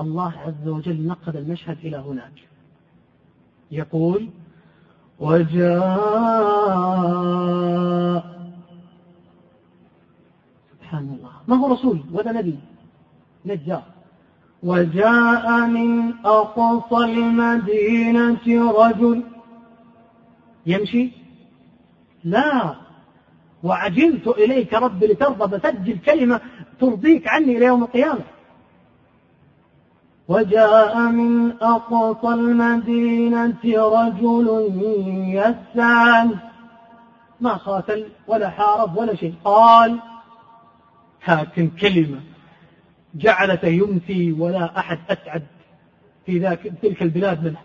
الله عز وجل نقل المشهد إلى هناك. يقول وجاء. سبحان الله. ما هو رسول؟ ولا نبي؟ نجار. وجاء من أقصى المدينة رجل. يمشي؟ لا. وعجلت إليك رب لترضى بسجل كلمة ترضيك عني إلى يوم القيامة. وجاء من أقصى المدينة رجل يسعى. ما قاتل ولا حارب ولا شيء. قال لكن كلمة جعلت يمسي ولا أحد أسعد في ذاك تلك البلاد منه.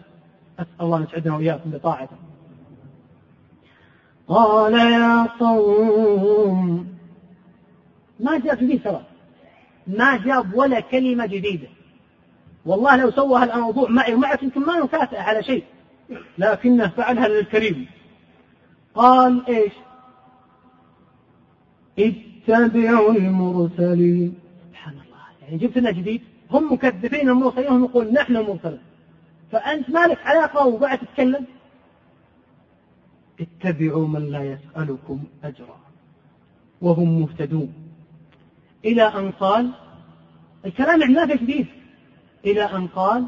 أسأل الله أن يسعدنا وإياكم بطاعته. قال يا قوم ما جاء في ما جاب ولا كلمة جديدة. والله لو سوى هالموضوع معي ومعك يمكن ما نكافئ على شيء. لكنه فعلها للكريم قال إيش؟ اتبعوا المرسلين. سبحان الله. يعني جبت لنا جديد. هم مكذبين المرسلين هم يقول نحن المرسلين فأنت مالك علاقة وقاعد تتكلم؟ اتبعوا من لا يسألكم أجرا. وهم مهتدون. إلى أن قال الكلام في جديد. إلى أن قال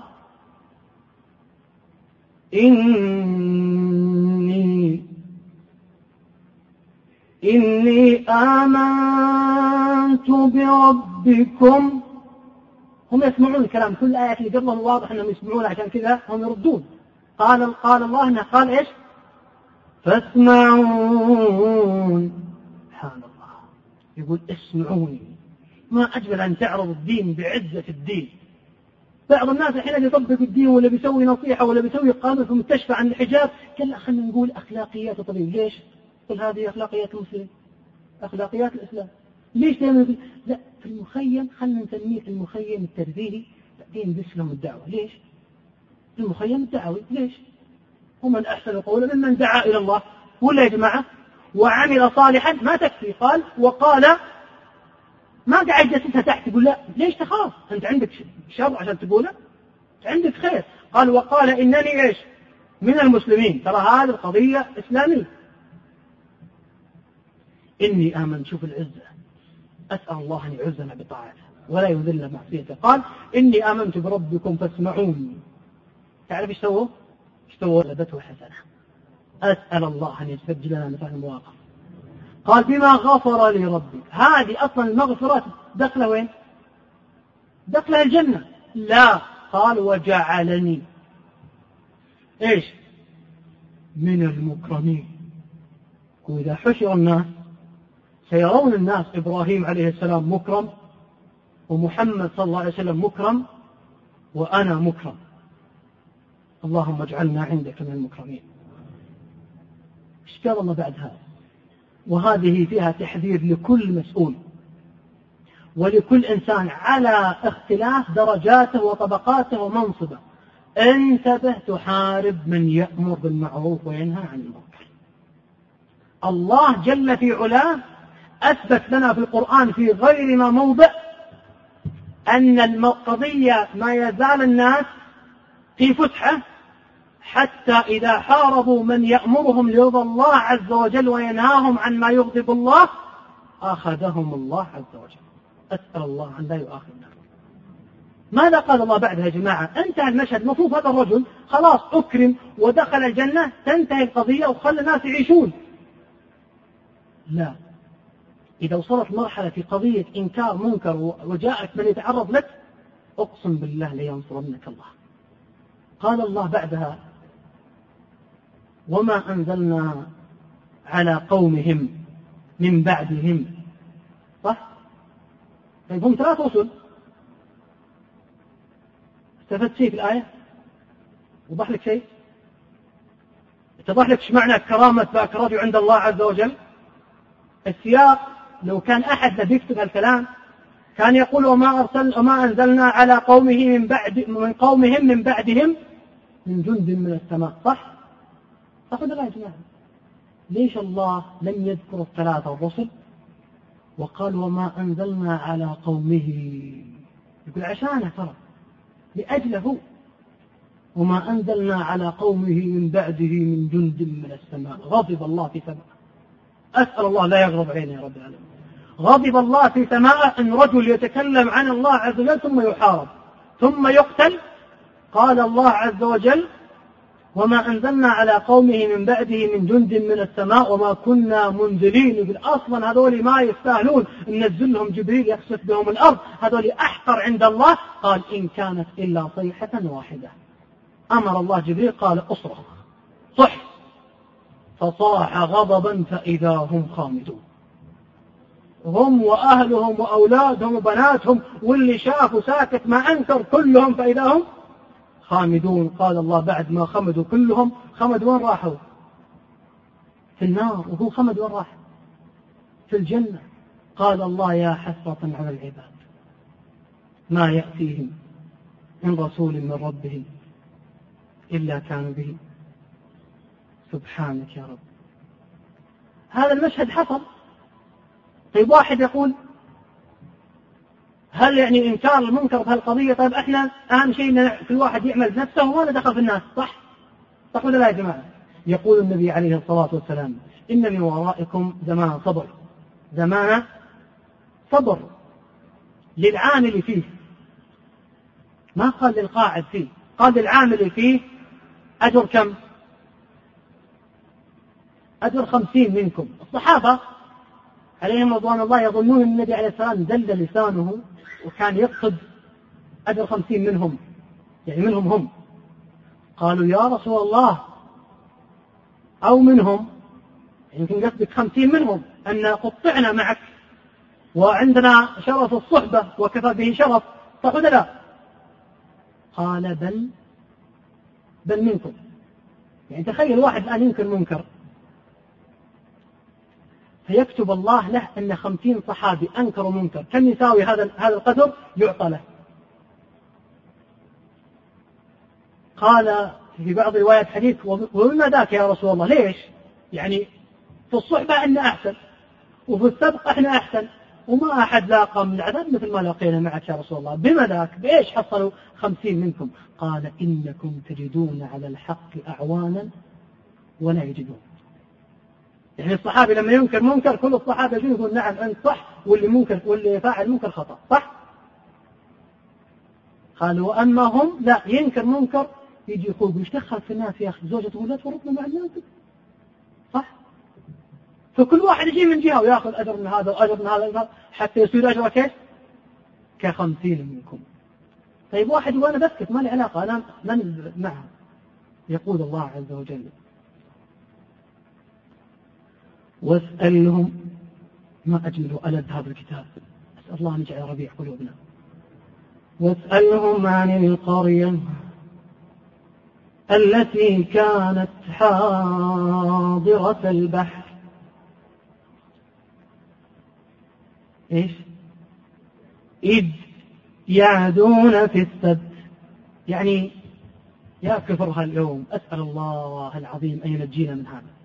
إني إني آمنت بربكم. هم يسمعون الكلام. كل الآيات اللي قبلهم واضح أنهم يسمعون عشان كذا هم يردون. قال قال الله أنه قال إيش? فاسمعون. سبحان الله. يقول اسمعوني. ما أجمل أن تعرض الدين بعزة الدين. بعض الناس الحين يطبق الدين ولا بيسوي نصيحة ولا بيسوي قانون في مستشفى عن الحجاب قال خلينا نقول أخلاقيات طبيب ليش؟ قل هذه أخلاقيات المسلم. أخلاقيات الإسلام. ليش دائما لا في المخيم خلينا نسميه في المخيم الترفيهي بعدين بيسلم الدعوة. ليش؟ المخيم الدعوي. ليش؟ ومن أحسن قولا ممن دعا إلى الله. ولا يا جماعة؟ وعمل صالحا ما تكفي. قال وقال ما قاعد يجسسها تحت يقول لا. ليش تخاف؟ أنت عندك شر عشان تقوله؟ عندك خير. قال وقال إنني إيش؟ من المسلمين. ترى هذه القضية إسلامية. إني آمن. شوف العزة. أسأل الله أن يعزنا بطاعته ولا يذل معصيته. قال إني آمنت بربكم فاسمعوني. تعرف إيش سووا؟ ولدته حسنة. أسأل الله أن يسجل لنا مثل المواقف. قال بما غفر لي ربي. هذه أصلا المغفرة دخل وين؟ دخل الجنة. لا قال وجعلني. إيش؟ من المكرمين. وإذا حشر الناس سيرون الناس إبراهيم عليه السلام مكرم ومحمد صلى الله عليه وسلم مكرم وأنا مكرم. اللهم اجعلنا عندك من المكرمين. إيش قال الله بعد هذا؟ وهذه فيها تحذير لكل مسؤول ولكل إنسان على اختلاف درجاته وطبقاته ومنصبه. انتبه تحارب من يأمر بالمعروف وينهى عن المنكر. الله جل في علاه أثبت لنا في القرآن في غير ما موضع أن القضية ما يزال الناس في فسحة حتى إذا حاربوا من يأمرهم لرضا الله عز وجل وينهاهم عن ما يغضب الله أخذهم الله عز وجل. أسأل الله أن لا يؤاخذنا. ماذا قال الله بعدها يا جماعة؟ انتهى المشهد المفروض هذا الرجل خلاص أكرم ودخل الجنة تنتهي القضية وخلى الناس يعيشون. لا. إذا وصلت مرحلة في قضية إنكار منكر وجاءك من يتعرض لك أقسم بالله لينصرنك الله. قال الله بعدها وما أنزلنا على قومهم من بعدهم صح؟ طيب هم ثلاث رسل استفدت شيء في الآية؟ وضح لك شيء؟ اتضح لك إيش معنى كرامة ذاك الرجل عند الله عز وجل؟ السياق لو كان أحد بيكتب الكلام كان يقول وما أرسل وما أنزلنا على قومه من بعد من قومهم من بعدهم من جند من السماء صح؟ ولا لا جماعة؟ ليش الله لم يذكر الثلاثة الرسل وقال وما أنزلنا على قومه. يقول عشانه ترى. لأجله وما أنزلنا على قومه من بعده من جند من السماء. غضب الله في سماء. أسأل الله لا يغضب علينا يا رب العالمين. غضب الله في سماء أن رجل يتكلم عن الله عز وجل ثم يحارب. ثم يقتل. قال الله عز وجل وما أنزلنا على قومه من بعده من جند من السماء وما كنا منزلين أصلا هذول ما يستاهلون ننزل لهم جبريل يخسف بهم الأرض. هذول أحقر عند الله. قال إن كانت إلا صيحة واحدة. أمر الله جبريل قال أصرخ. صح. فصاح غضبا فإذا هم خامدون. هم وأهلهم وأولادهم وبناتهم واللي شافوا ساكت ما أنكر كلهم فإذا هم خامدون قال الله بعد ما خمدوا كلهم خمد وين راحوا؟ في النار وهو خمد وين راح؟ في الجنة. قال الله يا حسرة على العباد ما يأتيهم من رسول من ربهم إلا كانوا به. سبحانك يا رب. هذا المشهد حصل. طيب واحد يقول هل يعني إنكار المنكر في هالقضية؟ طيب إحنا أهم شيء إن كل واحد يعمل بنفسه وما دخل في الناس صح؟ صح ولا لا يا جماعة؟ يقول النبي عليه الصلاة والسلام إن من ورائكم زمان صبر. زمان صبر للعامل فيه. ما قال للقاعد فيه قال للعامل فيه أجر كم؟ أجر خمسين منكم. الصحابة عليهم رضوان الله يظنون النبي عليه السلام دل لسانه وكان يقصد أجر خمسين منهم يعني منهم هم. قالوا يا رسول الله أو منهم يمكن قصدك خمسين منهم أن قطعنا معك وعندنا شرف الصحبة وكفى به شرف ولا لا؟ قال بل بل منكم. يعني تخيل واحد الآن ينكر منكر. فيكتب الله له أن خمسين صحابي أنكروا منكر كم يساوي هذا هذا القدر؟ يعطى له. قال في بعض روايات حديث ومما ذاك يا رسول الله؟ ليش؟ يعني في الصحبة إحنا أحسن وفي السبق إحنا أحسن وما أحد لاقى من العذاب مثل ما لقينا معك يا رسول الله. بما ذاك؟ بإيش حصلوا خمسين منكم؟ قال إنكم تجدون على الحق أعوانا ولا يجدون. يعني الصحابي لما ينكر منكر كل الصحابة يجون يقول نعم أنت صح واللي منكر واللي فاعل منكر خطأ صح؟ قالوا وأما هم لا ينكر منكر يجي يقول مش دخل في الناس يا أخي زوجته ولا تفرطنا مع الناس صح؟ فكل واحد يجي من جهة ويأخذ أجر من هذا وأجر من هذا حتى يصير أجره كيف؟ كخمسين منكم طيب واحد وأنا بسكت ما لي علاقة أنا من معه يقول الله عز وجل واسألهم ما أجمل وألد هذا الكتاب. أسأل الله أن يجعل ربيع قلوبنا. واسألهم عن القرية التي كانت حاضرة البحر. إيش؟ إذ يعدون في السبت. يعني يا كفرها اليوم أسأل الله العظيم أن ينجينا من هذا.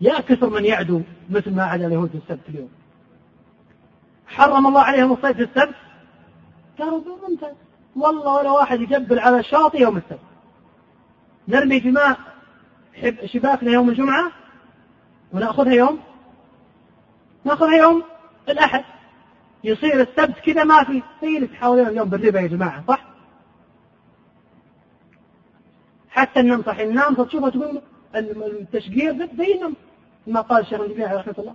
يا كثر من يعدو مثل ما عدا اليهود في السبت اليوم. حرم الله عليهم الصيد في السبت؟ قالوا ممتاز والله ولا واحد يجبل على الشاطئ يوم السبت. نرمي جماع شباكنا يوم الجمعة ونأخذها يوم؟ نأخذها يوم الأحد. يصير السبت كذا ما في في حوالين اليوم بالربا يا جماعة صح؟ حتى النمصح النام فتشوفها تقول التشقير زي النمص ما قال الشيخ ابن عليه رحمه الله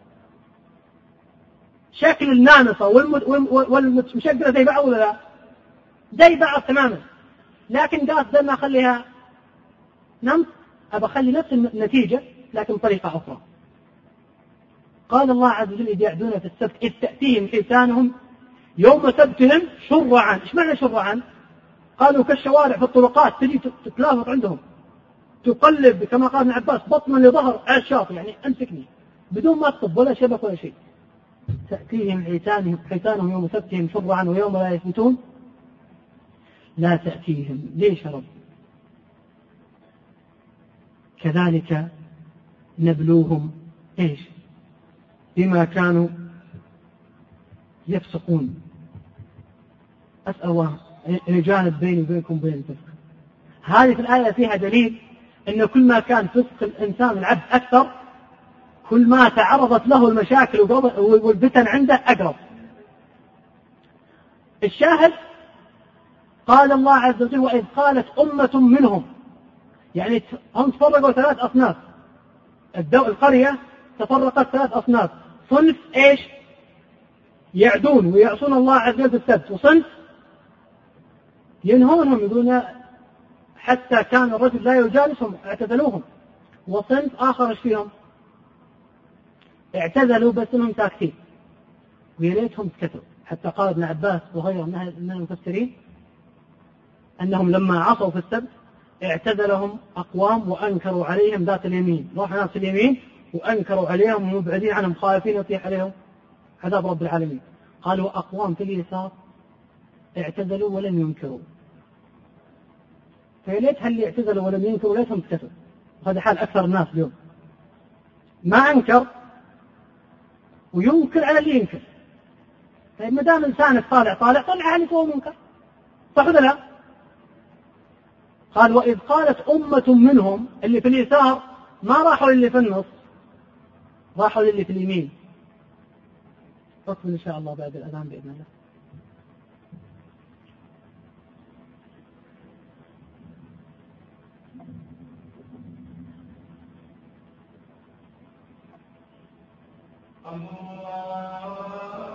شكل النانصة والمشقرة زي بعض ولا لا؟ زي بعض تماما. لكن قاس بدل ما أخليها نمط أبى أخلي نفس النتيجة لكن بطريقة أخرى. قال الله عز وجل إذ يعدون في السبت إذ تأتيهم حيتانهم يوم سبتهم شرعا. إيش معنى شرعا؟ قالوا كالشوارع في الطرقات تجي تتلافظ عندهم. تقلب كما قال ابن عباس بطنا لظهر الشاطئ يعني أمسكني بدون ما تطب ولا شبك ولا شيء. تأتيهم حيتانهم حيتانهم يوم سبتهم شرعا ويوم لا يثبتون لا تأتيهم. ليش يا رب؟ كذلك نبلوهم إيش؟ بما كانوا يفسقون. أسأل الله أن يجانب بيني وبينكم بين الفسق. هذه في الآية فيها دليل أن كل ما كان فسق الإنسان العبد أكثر كل ما تعرضت له المشاكل والفتن عنده أقرب. الشاهد قال الله عز وجل وإذ قالت أمة منهم يعني هم تفرقوا ثلاث أصناف. القرية تفرقت ثلاث أصناف. صنف إيش؟ يعدون ويعصون الله عز وجل بالسبت. وصنف ينهونهم يقولون حتى كان الرجل لا يجالسهم اعتزلوهم وصنف آخر إيش فيهم؟ اعتزلوا بس إنهم ساكتين ويا سكتوا حتى قال ابن عباس وغيره من المفسرين أنهم لما عصوا في السبت اعتزلهم أقوام وأنكروا عليهم ذات اليمين، راح ناس اليمين وأنكروا عليهم ومبعدين عنهم خائفين يطيح عليهم عذاب رب العالمين. قالوا أقوام في اليسار اعتزلوا ولم ينكروا. فيا ليت اللي اعتزلوا ولم ينكروا ليتهم سكتوا. هذا حال أكثر الناس اليوم. ما أنكر وينكر على اللي ينكر. طيب ما دام انسانك طالع طالع طلع عليك وهو منكر. صح ولا لا؟ قال وإذ قالت أمة منهم اللي في اليسار ما راحوا للي في النص راحوا للي في اليمين أكمل إن شاء الله بعد الأذان بإذن الله الله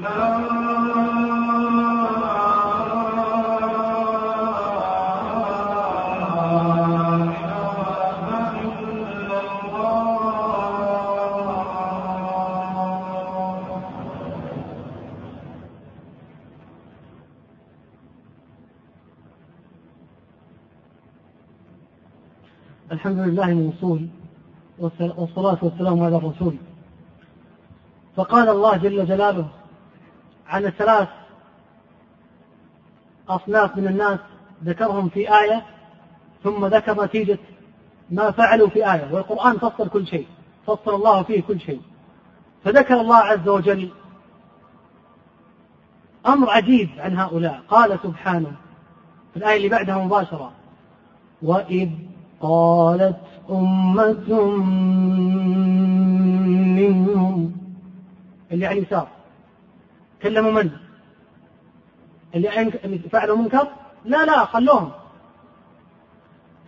الحمد لله موصول والصلاة والسلام على الرسول. فقال الله جل جلاله عن الثلاث أصناف من الناس ذكرهم في آية ثم ذكر نتيجة ما فعلوا في آية. والقرآن فصل كل شيء فصل الله فيه كل شيء. فذكر الله عز وجل أمر عجيب عن هؤلاء. قال سبحانه في الآية اللي بعدها مباشرة وإذ قالت أمة منهم اللي على اليسار. كلموا من؟ اللي فعلوا منكر؟ لا لا خلوهم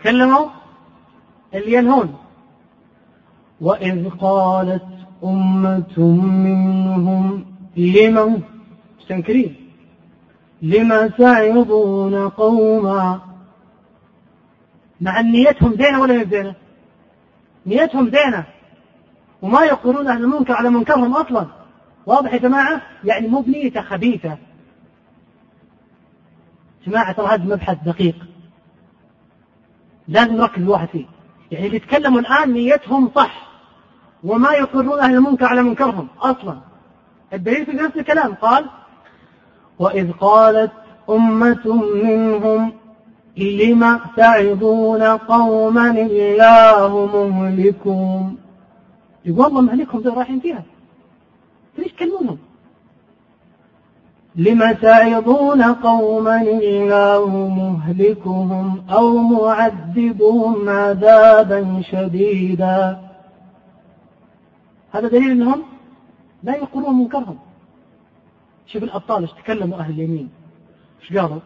كلموا اللي ينهون وإذ قالت أمة منهم لمن مستنكرين لما تعظون قوما مع نيتهم زينة ولا مش زينة؟ نيتهم زينة وما يقولون أهل المنكر على منكرهم أصلا واضح يا جماعة؟ يعني مو بنيته خبيثة. جماعة ترى هذا مبحث دقيق. لازم نركز الواحد فيه. يعني اللي يتكلموا الآن نيتهم صح وما يقرون أهل المنكر على منكرهم أصلا. الدليل في نفس الكلام قال وإذ قالت أمة منهم لم تعظون قوما الله مهلكهم يقول الله مهلكهم ذي رايحين فيها. ليش تكلمونهم لم تعظون قوما الله مهلكهم أو معذبهم عذابا شديدا؟ هذا دليل أنهم لا يقولون منكرهم. شوف الأبطال إيش تكلموا أهل اليمين. إيش قالوا؟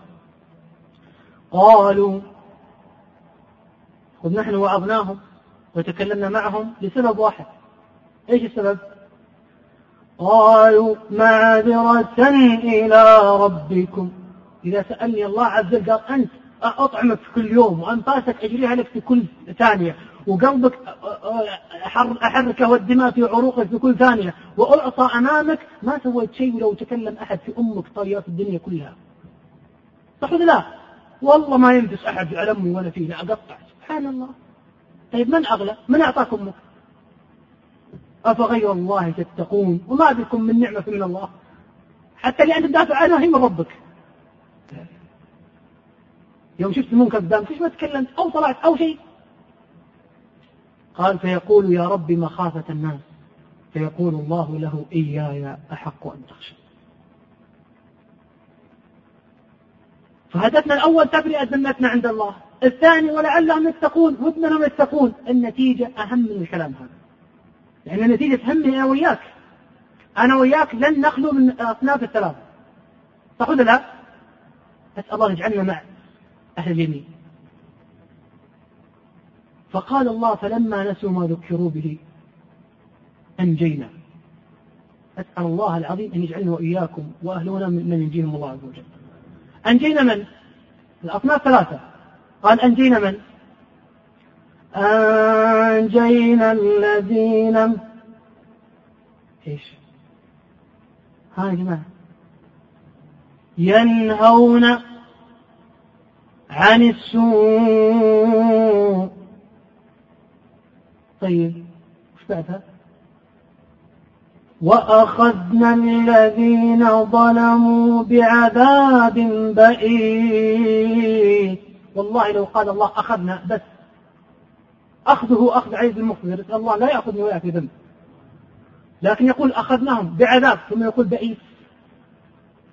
قالوا خذ نحن وعظناهم وتكلمنا معهم لسبب واحد. إيش السبب؟ قالوا معذرة إلى ربكم إذا سألني الله عز وجل قال أنت أطعمك كل يوم وأنفاسك أجريها لك في كل ثانية وقلبك أحركه والدماء في عروقك في كل ثانية وأعطى أمامك ما سويت شيء لو تكلم أحد في أمك طريقة الدنيا كلها صح ولا لا؟ والله ما ينفس أحد على أمي ولا فينا أقطع سبحان الله طيب من أغلى؟ من أعطاك أمك؟ أفغير الله تتقون؟ وما بكم من نعمة من الله. حتى اللي أنت تدافع عنها هي من ربك. يوم شفت المنكر قدامك ليش ما تكلمت؟ أو طلعت أو شيء. قال فيقول يا رب مخافة الناس. فيقول الله له إياي أحق أن تخشى. فهدفنا الأول تبرئة ذمتنا عند الله. الثاني ولعلهم يتقون ودنا يتقون. النتيجة أهم من الكلام هذا. لأن النتيجة تهمني أنا وياك أنا وياك لن نخلو من أصناف الثلاثة صح ولا لا؟ أسأل الله يجعلنا مع أهل اليمين فقال الله فلما نسوا ما ذكروا به أنجينا أسأل الله العظيم أن يجعلنا وإياكم وأهلنا من ينجيهم الله عز وجل أنجينا من؟ الأصناف ثلاثة قال أنجينا من؟ أنجينا الذين إيش؟ ها يا جماعة. ينهون عن السوء. طيب وش بعدها؟ وأخذنا الذين ظلموا بعذاب بئيس. والله لو قال الله أخذنا بس أخذه أخذ عيد المخبر الله لا يأخذني ويأتي ذنب. لكن يقول أخذناهم بعذاب ثم يقول بئيس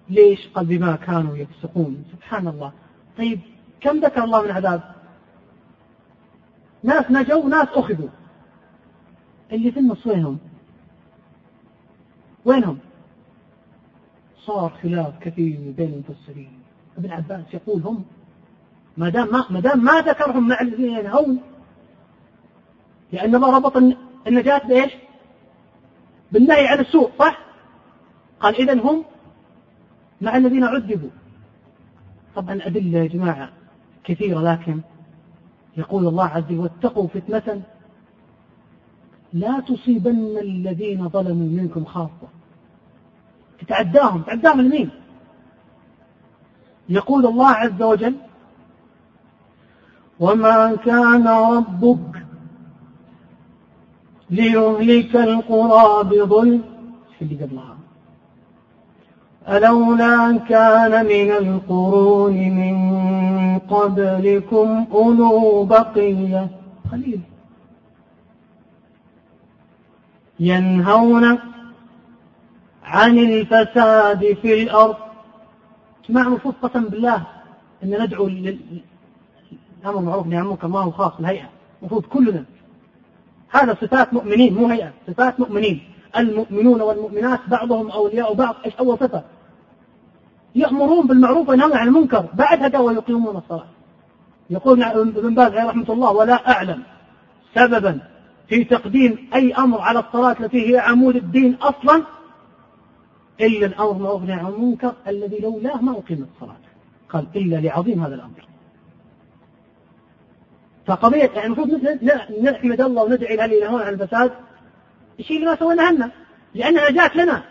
ليش؟ قال بما كانوا يفسقون. سبحان الله. طيب كم ذكر الله من عذاب؟ ناس نجوا وناس أخذوا. اللي في النص وينهم؟ وينهم؟ صار خلاف كثير بين المفسرين. ابن عباس يقول هم ما دام ما ما دام ما ذكرهم مع الذين ينهون لأن الله ربط النجاة بإيش؟ بالنهي عن السوء صح؟ قال إذا هم مع الذين عذبوا طبعا أدلة يا جماعة كثيرة لكن يقول الله عز وجل واتقوا فتنة لا تصيبن الذين ظلموا منكم خاصة تتعداهم تعداهم لمين يقول الله عز وجل وما كان ربك ليهلك القرى بظلم. قبلها ألولا كان من القرون من قبلكم أولو بقية. قليل ينهون عن الفساد في الأرض. المفروض قسم بالله. أن ندعو الأمر معروف ما هو خاص بالهيئة. المفروض كلنا. هذا صفات مؤمنين مو هيئة صفات مؤمنين. المؤمنون والمؤمنات بعضهم أولياء بعض. إيش أول صفة؟ يأمرون بالمعروف وينهون عن المنكر. بعدها ويقيمون الصلاة. يقول ابن باز عليه رحمة الله ولا أعلم سببا في تقديم أي أمر على الصلاة التي هي عمود الدين أصلا إلا الأمر بالمعروف والنهي عن المنكر الذي لولاه ما أقيمت الصلاة. قال إلا لعظيم هذا الأمر. فقضية يعني المفروض نحمد الله وندعي لهذه ينهون عن الفساد. الشيء اللي ما سويناه لنا لأنها نجاة لنا.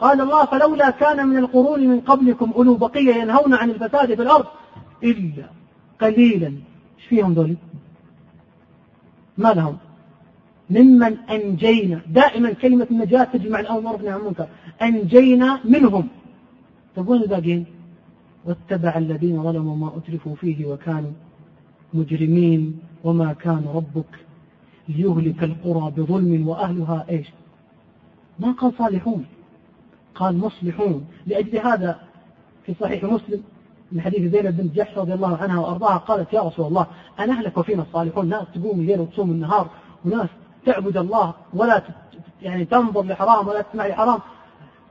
قال الله فلولا كان من القرون من قبلكم أولو بقية ينهون عن الفساد في الأرض إلا قليلا. إيش فيهم ذولي؟ ما لهم؟ ممن أنجينا. دائما كلمة النجاة تجي مع الأمر معروف عن المنكر. أنجينا منهم. تقول الباقين واتبع الذين ظلموا ما أترفوا فيه وكانوا مجرمين وما كان ربك ليهلك القرى بظلم وأهلها إيش؟ ما قال صالحون. قال مصلحون. لأجل هذا في صحيح مسلم من حديث زينب بنت جحش رضي الله عنها وأرضاها قالت يا رسول الله أنا أهلك وفينا الصالحون. ناس تقوم الليل وتصوم النهار وناس تعبد الله ولا يعني تنظر لحرام ولا تسمع لحرام.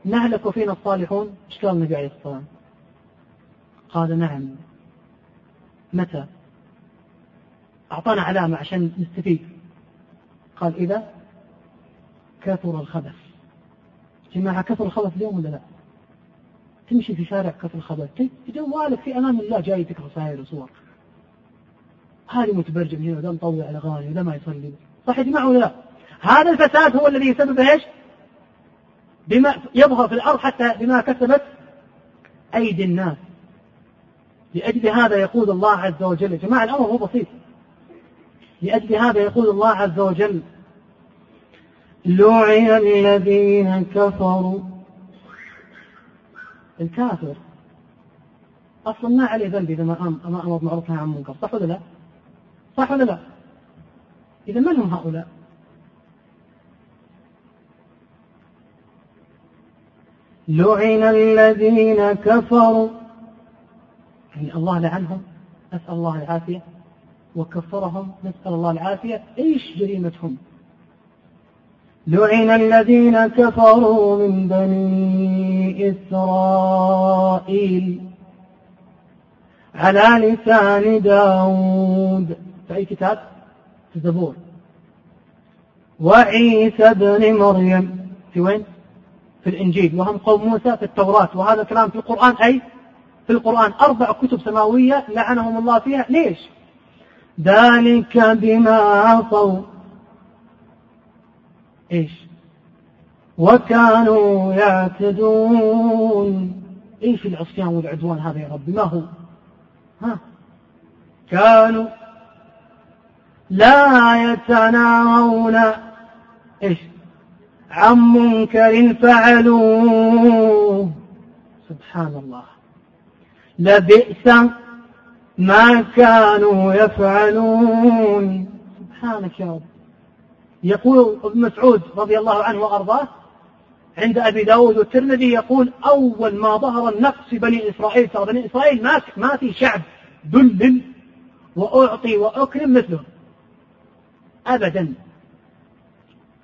نهلك وفينا الصالحون. إيش قال النبي عليه الصلاة والسلام؟ قال نعم. متى؟ أعطانا علامة عشان نستفيد. قال إذا كثر الخبث. جماعة كثر الخبث اليوم ولا لا؟ تمشي في شارع كثر الخبث. جوالك في أمان الله جاي تكره رسائل وصور. هذه متبرجم هنا وده مطوع الاغاني وده ما يصلي. صح يا جماعة ولا لا؟ هذا الفساد هو الذي يسبب إيش؟ بما يظهر في الأرض حتى بما كسبت أيدي الناس. لأجل هذا يقول الله عز وجل يا جماعة الأمر هو بسيط. لأجل هذا يقول الله عز وجل لعن الذين كفروا الكافر أصلا ما عليه ذنب إذا ما أمر بمعروف عن منكر صح ولا لا؟ صح ولا لا؟ إذا من هم هؤلاء؟ لعن الذين كفروا يعني الله لعنهم نسأل الله العافية وكفرهم نسأل الله العافية. إيش جريمتهم؟ لعن الذين كفروا من بني إسرائيل على لسان داود. في أي كتاب؟ في الزبور. وعيسى ابن مريم. في وين؟ في الإنجيل. وهم قوم موسى في التوراة. وهذا كلام في القرآن. أي؟ في القرآن. أربع كتب سماوية لعنهم الله فيها. ليش؟ ذلك بما عصوا. إيش؟ وكانوا يعتدون. إيش العصيان والعدوان هذا يا رب ما هو؟ ها؟ كانوا لا يتناهون. إيش؟ عن منكر فعلوه. سبحان الله. لبئس ما كانوا يفعلون. سبحانك يا رب. يقول ابن مسعود رضي الله عنه وأرضاه عند أبي داود والترمذي يقول أول ما ظهر النقص في بني إسرائيل ترى بني إسرائيل ما ما في شعب ذلل وأعطي وأكرم مثلهم أبدا.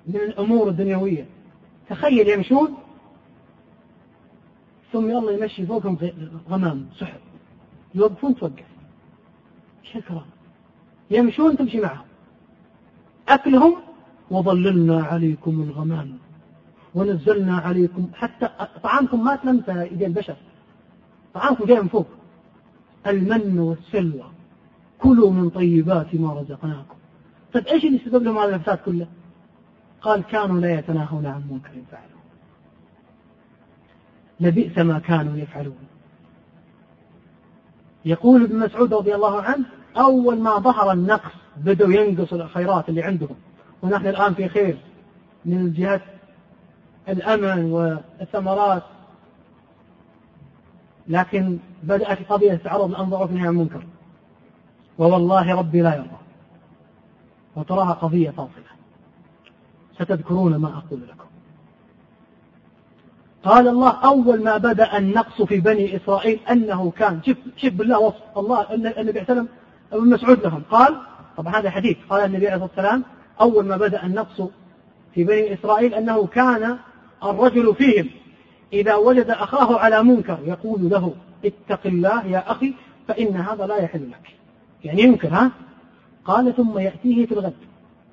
من الأمور الدنيوية. تخيل يمشون. ثم يلا يمشي فوقهم غمام سحب يوقفون توقف شكرا. يمشون تمشي معهم. أكلهم وظللنا عليكم الغمام. ونزلنا عليكم حتى طعامكم ما تلمس إيدي البشر. طعامكم جاي من فوق. المن والسلوى. كلوا من طيبات ما رزقناكم. طيب إيش اللي سبب لهم هذا الفساد كله؟ قال كانوا لا يتناهون عن منكر فعلوه لبئس ما كانوا يفعلون. يقول ابن مسعود رضي الله عنه أول ما ظهر النقص بدأوا ينقصوا الخيرات اللي عندهم. ونحن الآن في خير من جهة الأمن والثمرات. لكن بدأت قضية تتعرض لأنظر في عن المنكر. ووالله ربي لا يرضى. وتراها قضية فاصلة ستذكرون ما أقول لكم. قال الله أول ما بدأ النقص في بني إسرائيل أنه كان شف شف بالله وصف الله النبي عليه وسلم ابن مسعود لهم. قال طبعا هذا حديث. قال النبي عليه الصلاة والسلام أول ما بدأ النقص في بني إسرائيل أنه كان الرجل فيهم. إذا وجد أخاه على منكر يقول له اتق الله يا أخي فإن هذا لا يحل لك. يعني ينكر ها؟ قال ثم يأتيه في الغد.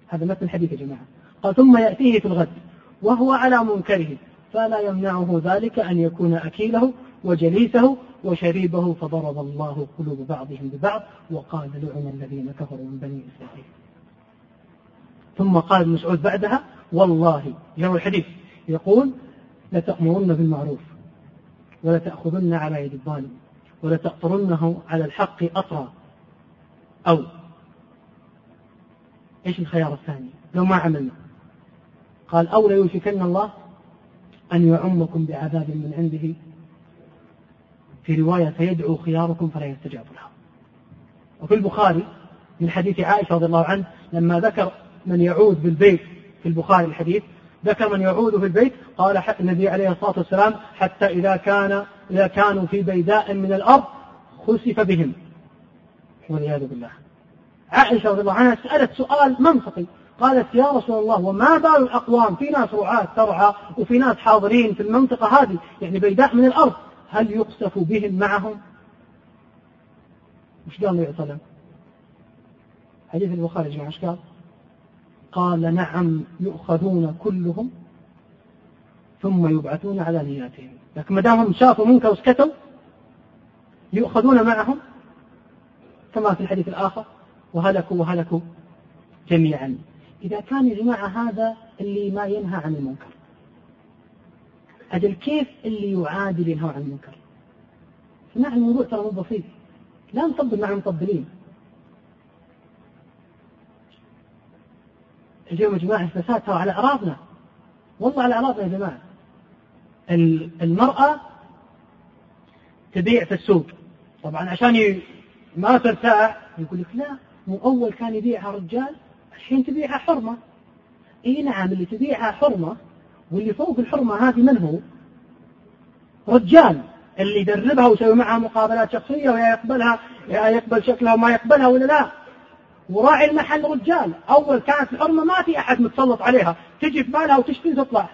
هذا مثل الحديث يا جماعة. قال ثم يأتيه في الغد وهو على منكره. فلا يمنعه ذلك أن يكون أكيله وجليسه وشريبه فضرب الله قلوب بعضهم ببعض وقال لعن الذين كفروا من بني إسرائيل. ثم قال مسعود بعدها والله يروي الحديث يقول لتأمرن بالمعروف ولتأخذن على يد الظالم ولتأطرنه على الحق أطرا. أو إيش الخيار الثاني؟ لو ما عملنا. قال أو ليوشكن الله أن يعمكم بعذاب من عنده. في رواية فيدعو خياركم فلا يستجاب له وفي البخاري من حديث عائشة رضي الله عنه لما ذكر من يعود بالبيت في البخاري الحديث ذكر من يعود في البيت قال النبي عليه الصلاة والسلام حتى إذا كان إذا كانوا في بيداء من الأرض خسف بهم. والعياذ بالله. عائشة رضي الله عنها سألت سؤال منطقي. قالت يا رسول الله وما بال الأقوام؟ في ناس رعاة ترعى وفي ناس حاضرين في المنطقة هذه يعني بيداء من الأرض. هل يقصف بهم معهم؟ وش قال النبي صلى حديث البخاري يا إيش قال؟ قال نعم يؤخذون كلهم ثم يبعثون على نياتهم. لكن ما دامهم شافوا منكر وسكتوا يؤخذون معهم كما في الحديث الآخر وهلكوا وهلكوا جميعا. إذا كان يا جماعة هذا اللي ما ينهى عن المنكر. أجل كيف اللي يعادل ينهى عن المنكر؟ سمع الموضوع ترى مو بسيط. لا نطبل مع المطبلين. اليوم يا جماعة الفساد ترى على أعراضنا. والله على أعراضنا يا جماعة. المرأة تبيع في السوق. طبعا عشان ما ترتاح يقول لك لا مو أول كان يبيعها رجال الحين تبيعها حرمة. إي نعم اللي تبيعها حرمة واللي فوق الحرمة هذه من هو؟ رجال. اللي يدربها ويسوي معها مقابلات شخصية ويا يقبلها يا يقبل شكلها وما يقبلها ولا لا. وراعي المحل رجال. أول كانت الحرمة ما في أحد متسلط عليها. تجي في بالها وتشتري تطلع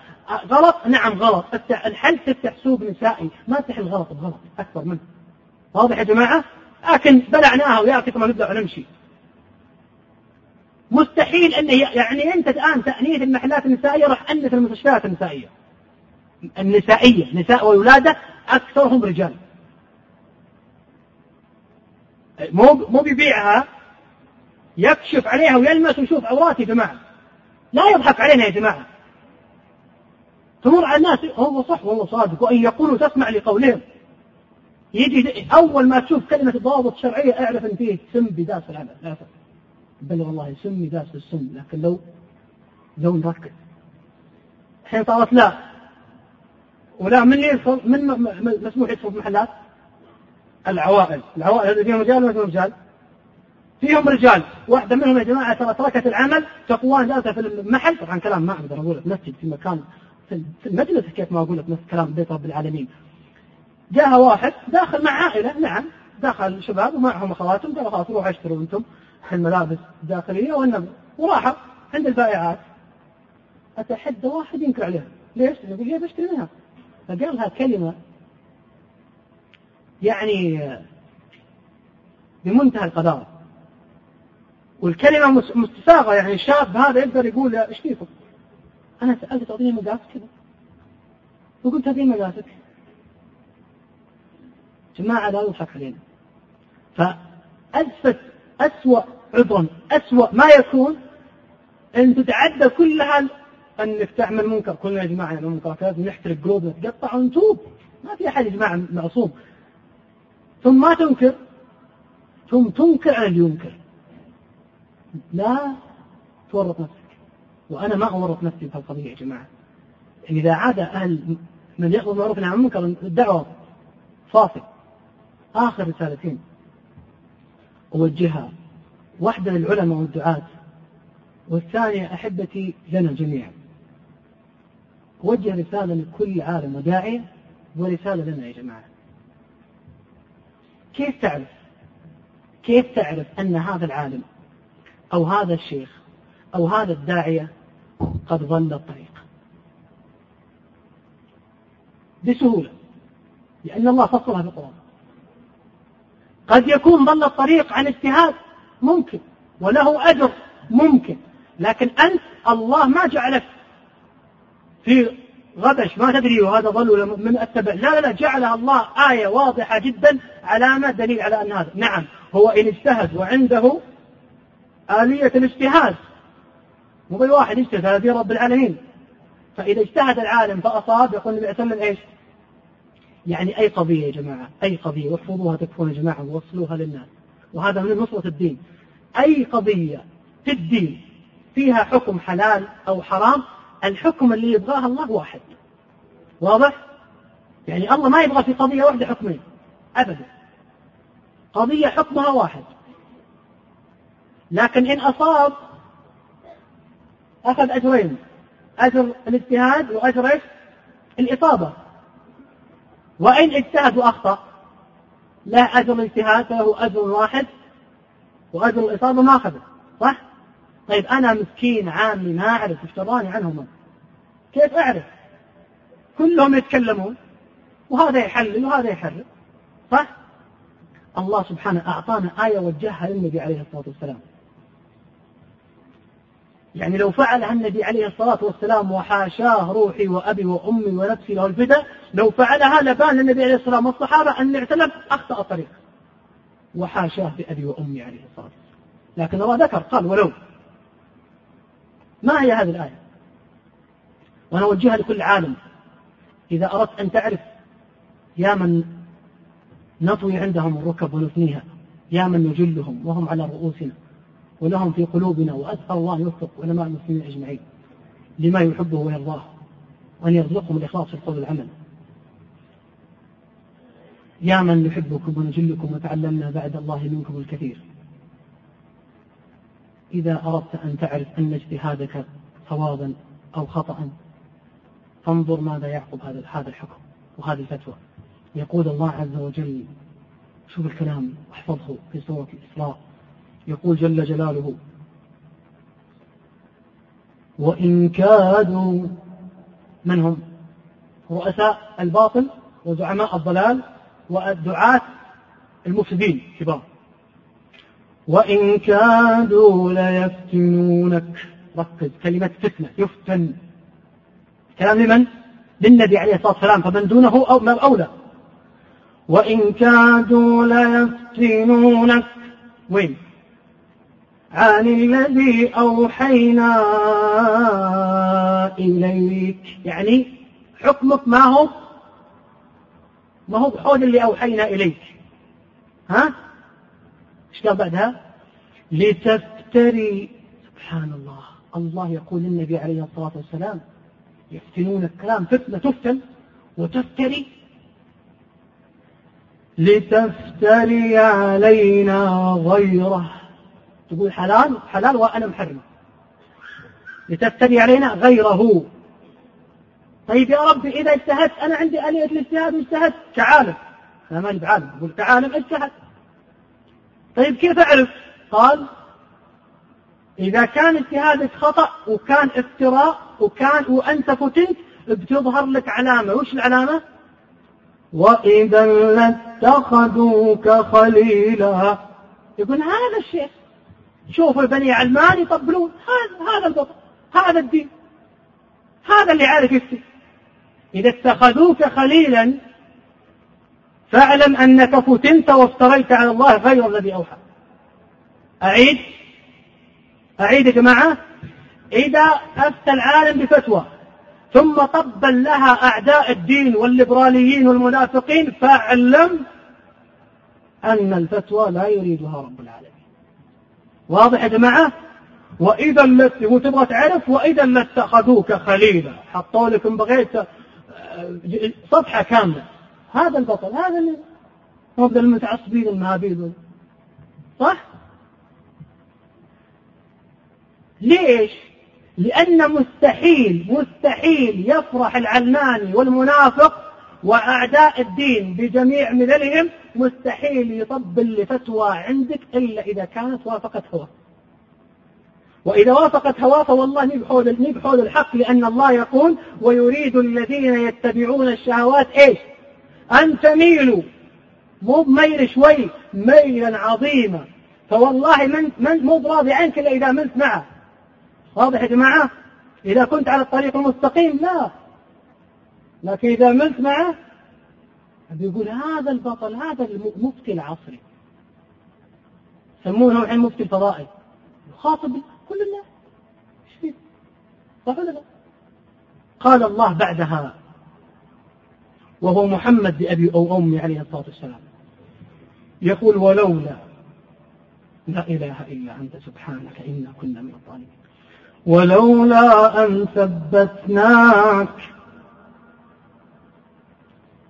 غلط؟ نعم غلط. الحل تفتح سوق نسائي. ما تحل غلط بغلط أكثر منه. واضح يا جماعة؟ لكن بلعناها وياك ما نبدأ نمشي مستحيل أن يعني أنت الآن تأنيث المحلات النسائية راح انث المستشفيات النسائية. النسائية نساء وولادة أكثرهم رجال. مو مو بيبيعها يكشف عليها ويلمس ويشوف عورات يا جماعة لا يضحك علينا يا جماعة. تمر على الناس هو صح والله صادق. وإن يقولوا تسمع لقولهم. يجي أول ما تشوف كلمة الضوابط الشرعيه اعرف إن فيه سم بداس العمل. لا بل والله سم داس السم لكن لو لو نركز الحين صارت لا. ولا من يدخل من مسموح يدخل في المحلات العوائل. العوائل هذا فيهم رجال ولا فيهم رجال؟ فيهم رجال. واحدة منهم يا جماعة ترى تركت العمل تقوان جالسة في المحل. طبعا كلام ما أقدر أقوله. في مسجد في مكان في المجلس كيف ما أقول نفس كلام بيت رب العالمين. جاها واحد داخل مع عائلة نعم دخل شباب ومعهم أخواتهم قالوا خلاص روحوا اشتروا أنتم. الملابس الداخلية والنبي وراحوا عند البائعات. أتحدى واحد ينكر عليها. ليش؟ يقول لي بشتري منها. فقال لها كلمة يعني بمنتهى القذارة والكلمة مستساغة. يعني الشاب هذا يقدر يقول إيش فيكم؟ أنا سألت تعطيني مقاس كذا. وقلت هذه مقاسك. جماعة لا يضحك علينا. فألفت أسوأ عذرا أسوأ ما يكون. أن تتعدى كلها أنك تعمل منكر. كلنا يا جماعة نعمل منكرات لازم نحترق قلوبنا نتقطع ونتوب. ما في أحد يا جماعة معصوم. ثم ما تنكر ثم تنكر على اللي ينكر. لا تورط نفسك. وأنا ما أورط نفسي في القضية يا جماعة. يعني إذا عاد أهل من يأخذ معروف عن المنكر الدعوة فاصل. آخر رسالتين. أوجهها واحدة للعلماء والدعاة. والثانية أحبتي لنا جميعا أوجه رسالة لكل عالم وداعية ورسالة لنا يا جماعة. كيف تعرف؟ كيف تعرف أن هذا العالم أو هذا الشيخ أو هذا الداعية قد ضل الطريق؟ بسهولة. لأن الله فصلها في القرآن قد يكون ضل الطريق عن اجتهاد ممكن وله أجر ممكن لكن أنت الله ما جعلك في غبش ما تدري وهذا ضل ولا من اتبع لا لا جعلها الله آية واضحة جدا علامة دليل على أن هذا. نعم هو إن اجتهد وعنده آلية الاجتهاد. مو واحد اجتهد هذا رب العالمين. فإذا اجتهد العالم فأصاب يقول النبي صلى الله عليه وسلم إيش؟ يعني أي قضية يا جماعة أي قضية واحفظوها تكفون يا جماعة ووصلوها للناس. وهذا من نصرة الدين. أي قضية في الدين فيها حكم حلال أو حرام الحكم اللي يبغاه الله واحد. واضح؟ يعني الله ما يبغى في قضية واحدة حكمين. أبدا. قضية حكمها واحد. لكن إن أصاب أخذ أجرين. أجر الإجتهاد وأجر؟ الإصابة. وإن اجتهد وأخطأ له أجر الاجتهاد فله أجر واحد وأجر الإصابة ما أخذه صح؟ طيب أنا مسكين عامي ما أعرف تراني عنهم كيف أعرف؟ كلهم يتكلمون وهذا يحلل وهذا يحرر صح؟ الله سبحانه أعطانا آية وجهها للنبي عليه الصلاة والسلام يعني لو فعلها النبي عليه الصلاة والسلام وحاشاه روحي وأبي وأمي ونفسي له الفداء لو فعلها لبان للنبي عليه الصلاة والسلام والصحابة أن اعتلم أخطأ طريق وحاشاه بأبي وأمي عليه الصلاة والسلام. لكن الله ذكر قال ولو. ما هي هذه الآية؟ وأنا أوجهها لكل عالم. إذا أردت أن تعرف يا من نطوي عندهم الركب ونثنيها يا من نجلهم وهم على رؤوسنا ولهم في قلوبنا وأسأل الله يوفق علماء المسلمين أجمعين لما يحبه ويرضاه وأن يرزقهم الإخلاص في القول والعمل. يا من نحبكم ونجلكم وتعلمنا بعد الله منكم الكثير. إذا أردت أن تعرف أن اجتهادك صوابا أو خطأ فانظر ماذا يعقب هذا هذا الحكم وهذه الفتوى. يقول الله عز وجل شوف الكلام واحفظه في سورة الإسراء. يقول جل جلاله وإن كادوا من هم؟ رؤساء الباطل وزعماء الضلال والدعاة المفسدين كبار. وإن كادوا ليفتنونك. ركز كلمة فتنة يفتن. كلام لمن؟ للنبي عليه الصلاة والسلام فمن دونه أو أولى. وإن كادوا ليفتنونك. وين؟ عن الذي أوحينا إليك. يعني حكمك ما هو؟ ما هو بحول اللي أوحينا إليك. ها؟ إيش قال بعدها؟ لتفتري. سبحان الله. الله يقول للنبي عليه الصلاة والسلام يفتنون الكلام فتنة تفتن وتفتري. لتفتري علينا غيره. تقول حلال حلال وأنا محرم. لتفتري علينا غيره. طيب يا ربي إذا اجتهدت أنا عندي آلية الاجتهاد واجتهدت. كعالم أنا ماني بعالم. أقول كعالم اجتهد. طيب كيف أعرف؟ قال إذا كان اجتهادك خطأ وكان افتراء وكان وأنت فتنت بتظهر لك علامة. وش العلامة؟ وإذا لاتخذوك خليلا. يقول هذا الشيخ شوفوا البني علمان يطبلون. هذا هذا البطل. هذا الدين. هذا اللي عارف يفتي. إذا اتخذوك خليلا فاعلم أنك فتنت وافتريت على الله غير الذي أوحى. أعيد. أعيد يا جماعة. إذا أفتى العالم بفتوى ثم طبل لها أعداء الدين والليبراليين والمنافقين فاعلم أن الفتوى لا يريدها رب العالمين. واضح يا جماعة؟ وإذا لت وتبغى تعرف؟ وإذا لاتخذوك خليلا حطوا لكم بغيت آه، صفحة كاملة. هذا البطل هذا اللي مبدأ المتعصبين المهابيل. صح؟ ليش؟ لأن مستحيل مستحيل يفرح العلماني والمنافق وأعداء الدين بجميع مللهم مستحيل يطبل لفتوى عندك إلا إذا كانت وافقت هواه. وإذا وافقت هواه فوالله نبحول نبحول الحق لأن الله يقول ويريد الذين يتبعون الشهوات إيش؟ أن تميلوا. مو بميل شوي ميلا عظيما. فوالله من من مو براضي عنك إلا إذا ملت معه. واضح يا جماعة؟ إذا كنت على الطريق المستقيم لا. لكن إذا ملت معه بيقول هذا البطل هذا المفتي العصري. يسمونه الحين مفتي الفضائي. يخاطب كل الناس. إيش فيه؟ صح ولا لا؟ قال الله بعدها وهو محمد بأبي أو أمي عليه الصلاة والسلام. يقول ولولا لا إله إلا أنت سبحانك إنا كنا من الظالمين. ولولا أن ثبتناك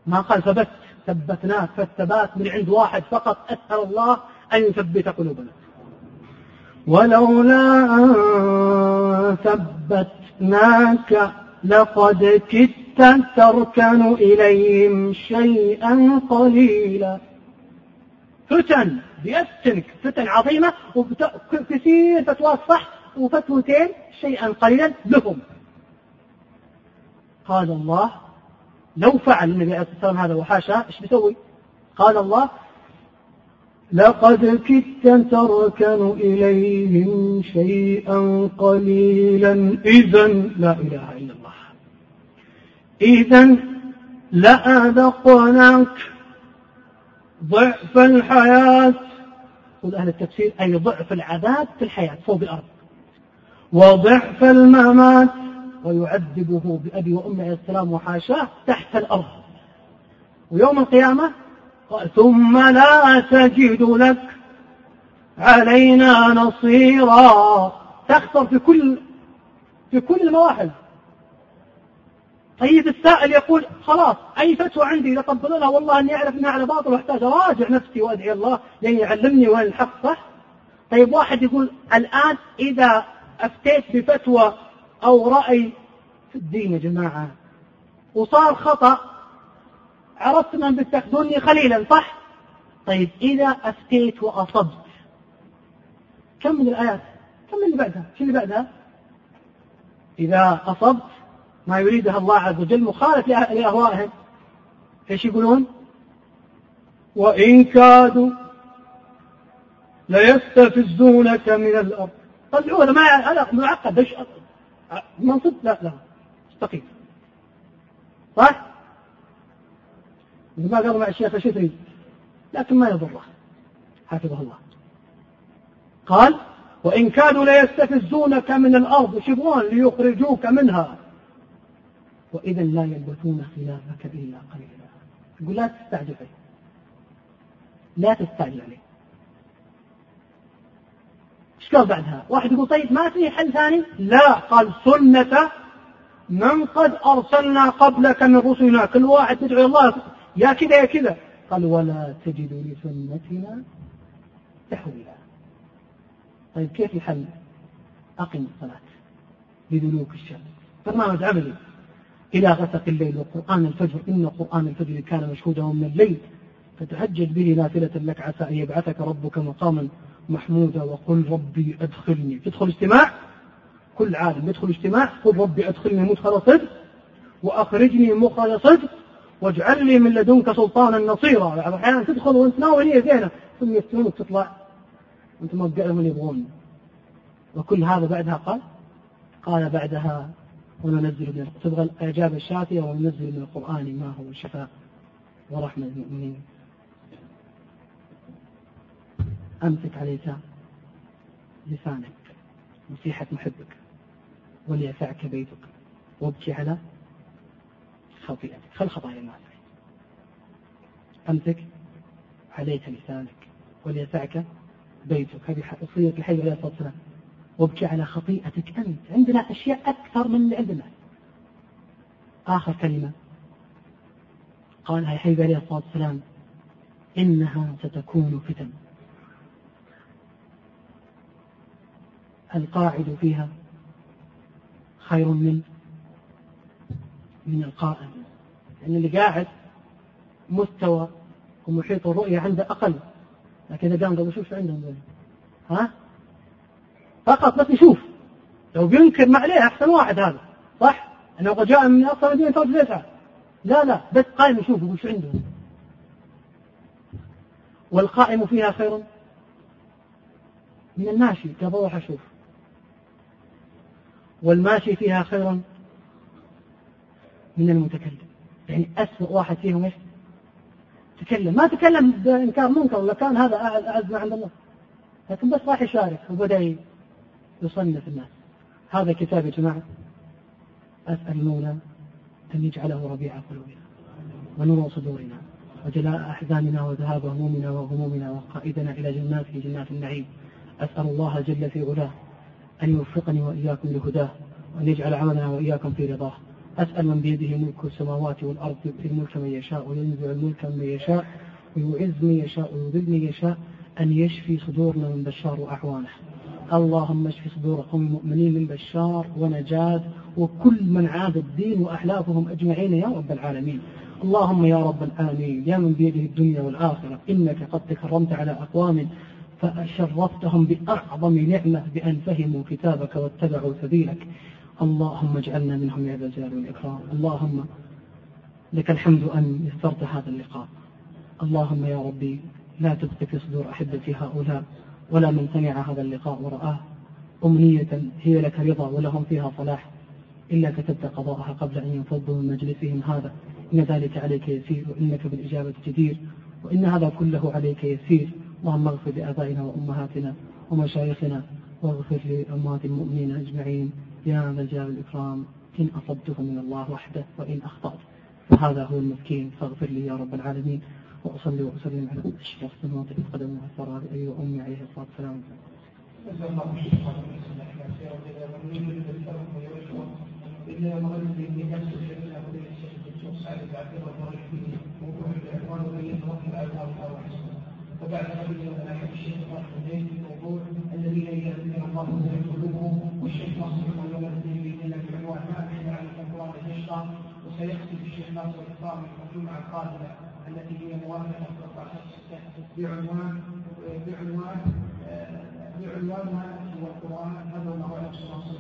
ما قال ثبت ثبتناك فالثبات من عند واحد فقط أسأل الله أن يثبت قلوبنا. ولولا أن ثبتناك لقد كدت تركن إليهم شيئا قليلا. فتن بيفتنك فتن عظيمة وكثير فتوات صح وفتوتين شيئا قليلا لهم. قال الله لو فعل النبي عليه الصلاة والسلام هذا وحاشا إيش بيسوي؟ قال الله لقد كدت تركن إليهم شيئا قليلا. إذا لا إله إلا الله. إذا لأذقناك ضعف الحياة. يقول أهل التفسير أي ضعف العذاب في الحياة فوق الأرض. وضعف الممات. ويعذبه بأبي وأمه عليه السلام وحاشاه تحت الأرض. ويوم القيامة قال ثم لا تجد لك علينا نصيرا. تخسر في كل في كل المواحل طيب السائل يقول خلاص أي فتوى عندي إذا قبلونها والله أني أعرف أنها على باطل وأحتاج أراجع نفسي وأدعي الله لأن يعلمني وين الحق. صح؟ طيب واحد يقول الآن إذا أفتيت بفتوى أو رأي في الدين يا جماعة وصار خطأ عرفت من بتأخذوني خليلا صح؟ طيب إذا أفتيت وأصبت كم من الآيات؟ كم من اللي بعدها؟ شو اللي بعدها؟ إذا أصبت ما يريدها الله عز وجل مخالف لأهوائهم إيش يقولون؟ وإن كادوا ليستفزونك من الأرض طلعوه ما هذا معقد منصب لا لا. استقيم صح؟ ما قال مع الشيخ إيش تريد؟ لكن ما يضره. حفظه الله. قال وإن كانوا ليستفزونك من الأرض يبغون ليخرجوك منها. وإذا لا يلبثون خلافك إلا قليلا. يقول لا تستعجل عليه. لا تستعجل عليه. إيش قال بعدها؟ واحد يقول طيب ما في حل ثاني؟ لا قال سنة من قد أرسلنا قبلك من رسلنا كل واحد تدعو الله يا كذا يا كذا قال ولا تجد لسنتنا تحويلا طيب كيف الحل؟ أقم الصلاة لدلوك الشمس برنامج عملي إلى غسق الليل وقرآن الفجر إن قرآن الفجر كان مشهودا من الليل فتهجد به نافلة لك عسى أن يبعثك ربك مقاما محمودا وقل ربي أدخلني. تدخل اجتماع كل عالم يدخل اجتماع قل ربي أدخلني مدخل صدق وأخرجني مخرج صدق واجعل لي من لدنك سلطانا نصيرا. يعني أحيانا تدخل وأنت ناوي نية زينة ثم يفتنونك تطلع. وأنت موقع لهم اللي يبغون. وكل هذا بعدها قال؟ قال بعدها وننزل من تبغى الإجابة الشافية وننزل من القرآن ما هو شفاء ورحمة للمؤمنين. أمسك عليك لسانك نصيحة محبك وليسعك بيتك. وابكي على خطيئتك. خل خطايا الناس. أمسك عليك لسانك وليسعك بيتك. هذه وصية الحي عليه الصلاة والسلام. وابكي على خطيئتك أنت. عندنا أشياء أكثر من اللي عند الناس آخر كلمة قال يا حبيبي عليه الصلاة والسلام. إنها ستكون فتن. القاعد فيها خير من من القائم. يعني اللي قاعد مستوى ومحيط الرؤية عنده أقل. لكن إذا قام قبل شوف عندهم ذلك. ها؟ فقط بس يشوف لو بينكر ما عليه أحسن واحد هذا. صح؟ أنه قد جاء من أقصى المدينة توجد يسعى لا لا. بس قائم يشوف يقول شو عندهم والقائم فيها خير من الماشي قبل أروح أشوف. والماشي فيها خير من المتكلم. يعني أسوأ واحد فيهم إيش؟ تكلم. ما تكلم بإنكار منكر ولا كان هذا أعز ما عند الله. لكن بس راح يشارك. وبدأ يصنف الناس. هذا كتاب يا جماعة. أسأل المولى أن يجعله ربيع قلوبنا ونور صدورنا وجلاء أحزاننا وذهاب همومنا وغمومنا وقائدنا إلى جناته جنات النعيم. أسأل الله جل في علاه أن يوفقني وإياكم لهداه وأن يجعل عملنا وإياكم في رضاه. أسأل من بيده ملك السماوات والأرض يؤتي الملك من يشاء وينزع الملك من يشاء ويعز من يشاء ويذل من يشاء. أن يشفي صدورنا من بشار وأعوانه. اللهم اشف صدور قوم المؤمنين من بشار ونجاد وكل من عاد الدين وأحلافهم أجمعين يا رب العالمين. اللهم يا رب العالمين يا من بيده الدنيا والآخرة إنك قد تكرمت على أقوام فشرفتهم بأعظم نعمة بأن فهموا كتابك واتبعوا سبيلك. اللهم اجعلنا منهم يا ذا الجلال والإكرام. اللهم لك الحمد أن يسرت هذا اللقاء. اللهم يا ربي لا تبقي في صدور أحبتي هؤلاء ولا من سمع هذا اللقاء ورآه. أمنية هي لك رضا ولهم فيها صلاح. إلا كتبت قضاءها قبل أن ينفضوا من مجلسهم هذا. إن ذلك عليك يسير وإنك بالإجابة جدير. وإن هذا كله عليك يسير. اللهم اغفر لآبائنا وأمهاتنا ومشايخنا واغفر لأموات المؤمنين أجمعين. يا ذا الجلال والإكرام إن أصبته من الله وحده وإن أخطأت فهذا هو المسكين. فاغفر لي يا رب العالمين. وأصلي وأسلم على أشرف السماوات القدم والثرى أي أمي عليه الصلاة والسلام. إلا مغلب من نفس الشيخ أبو الشيخ الدكتور سعد بن عبد الله موضوع العنوان الذي يتوكل على الله وبعد قليلا احد الشيخ الرحمن في موضوع الذين إذا ذكر الله وجلت قلوبهم والشيخ ناصر يقول الذي باذن الله بعنوان ما إحنا عن القران الهجره وسيختم الشيخ ناصر الاكرام في الجمعة القادمة التي هي موافقة 13 بعنوان بعنوان بعنوان ما هو القرآن؟ هذا ما هو الشيخ ناصر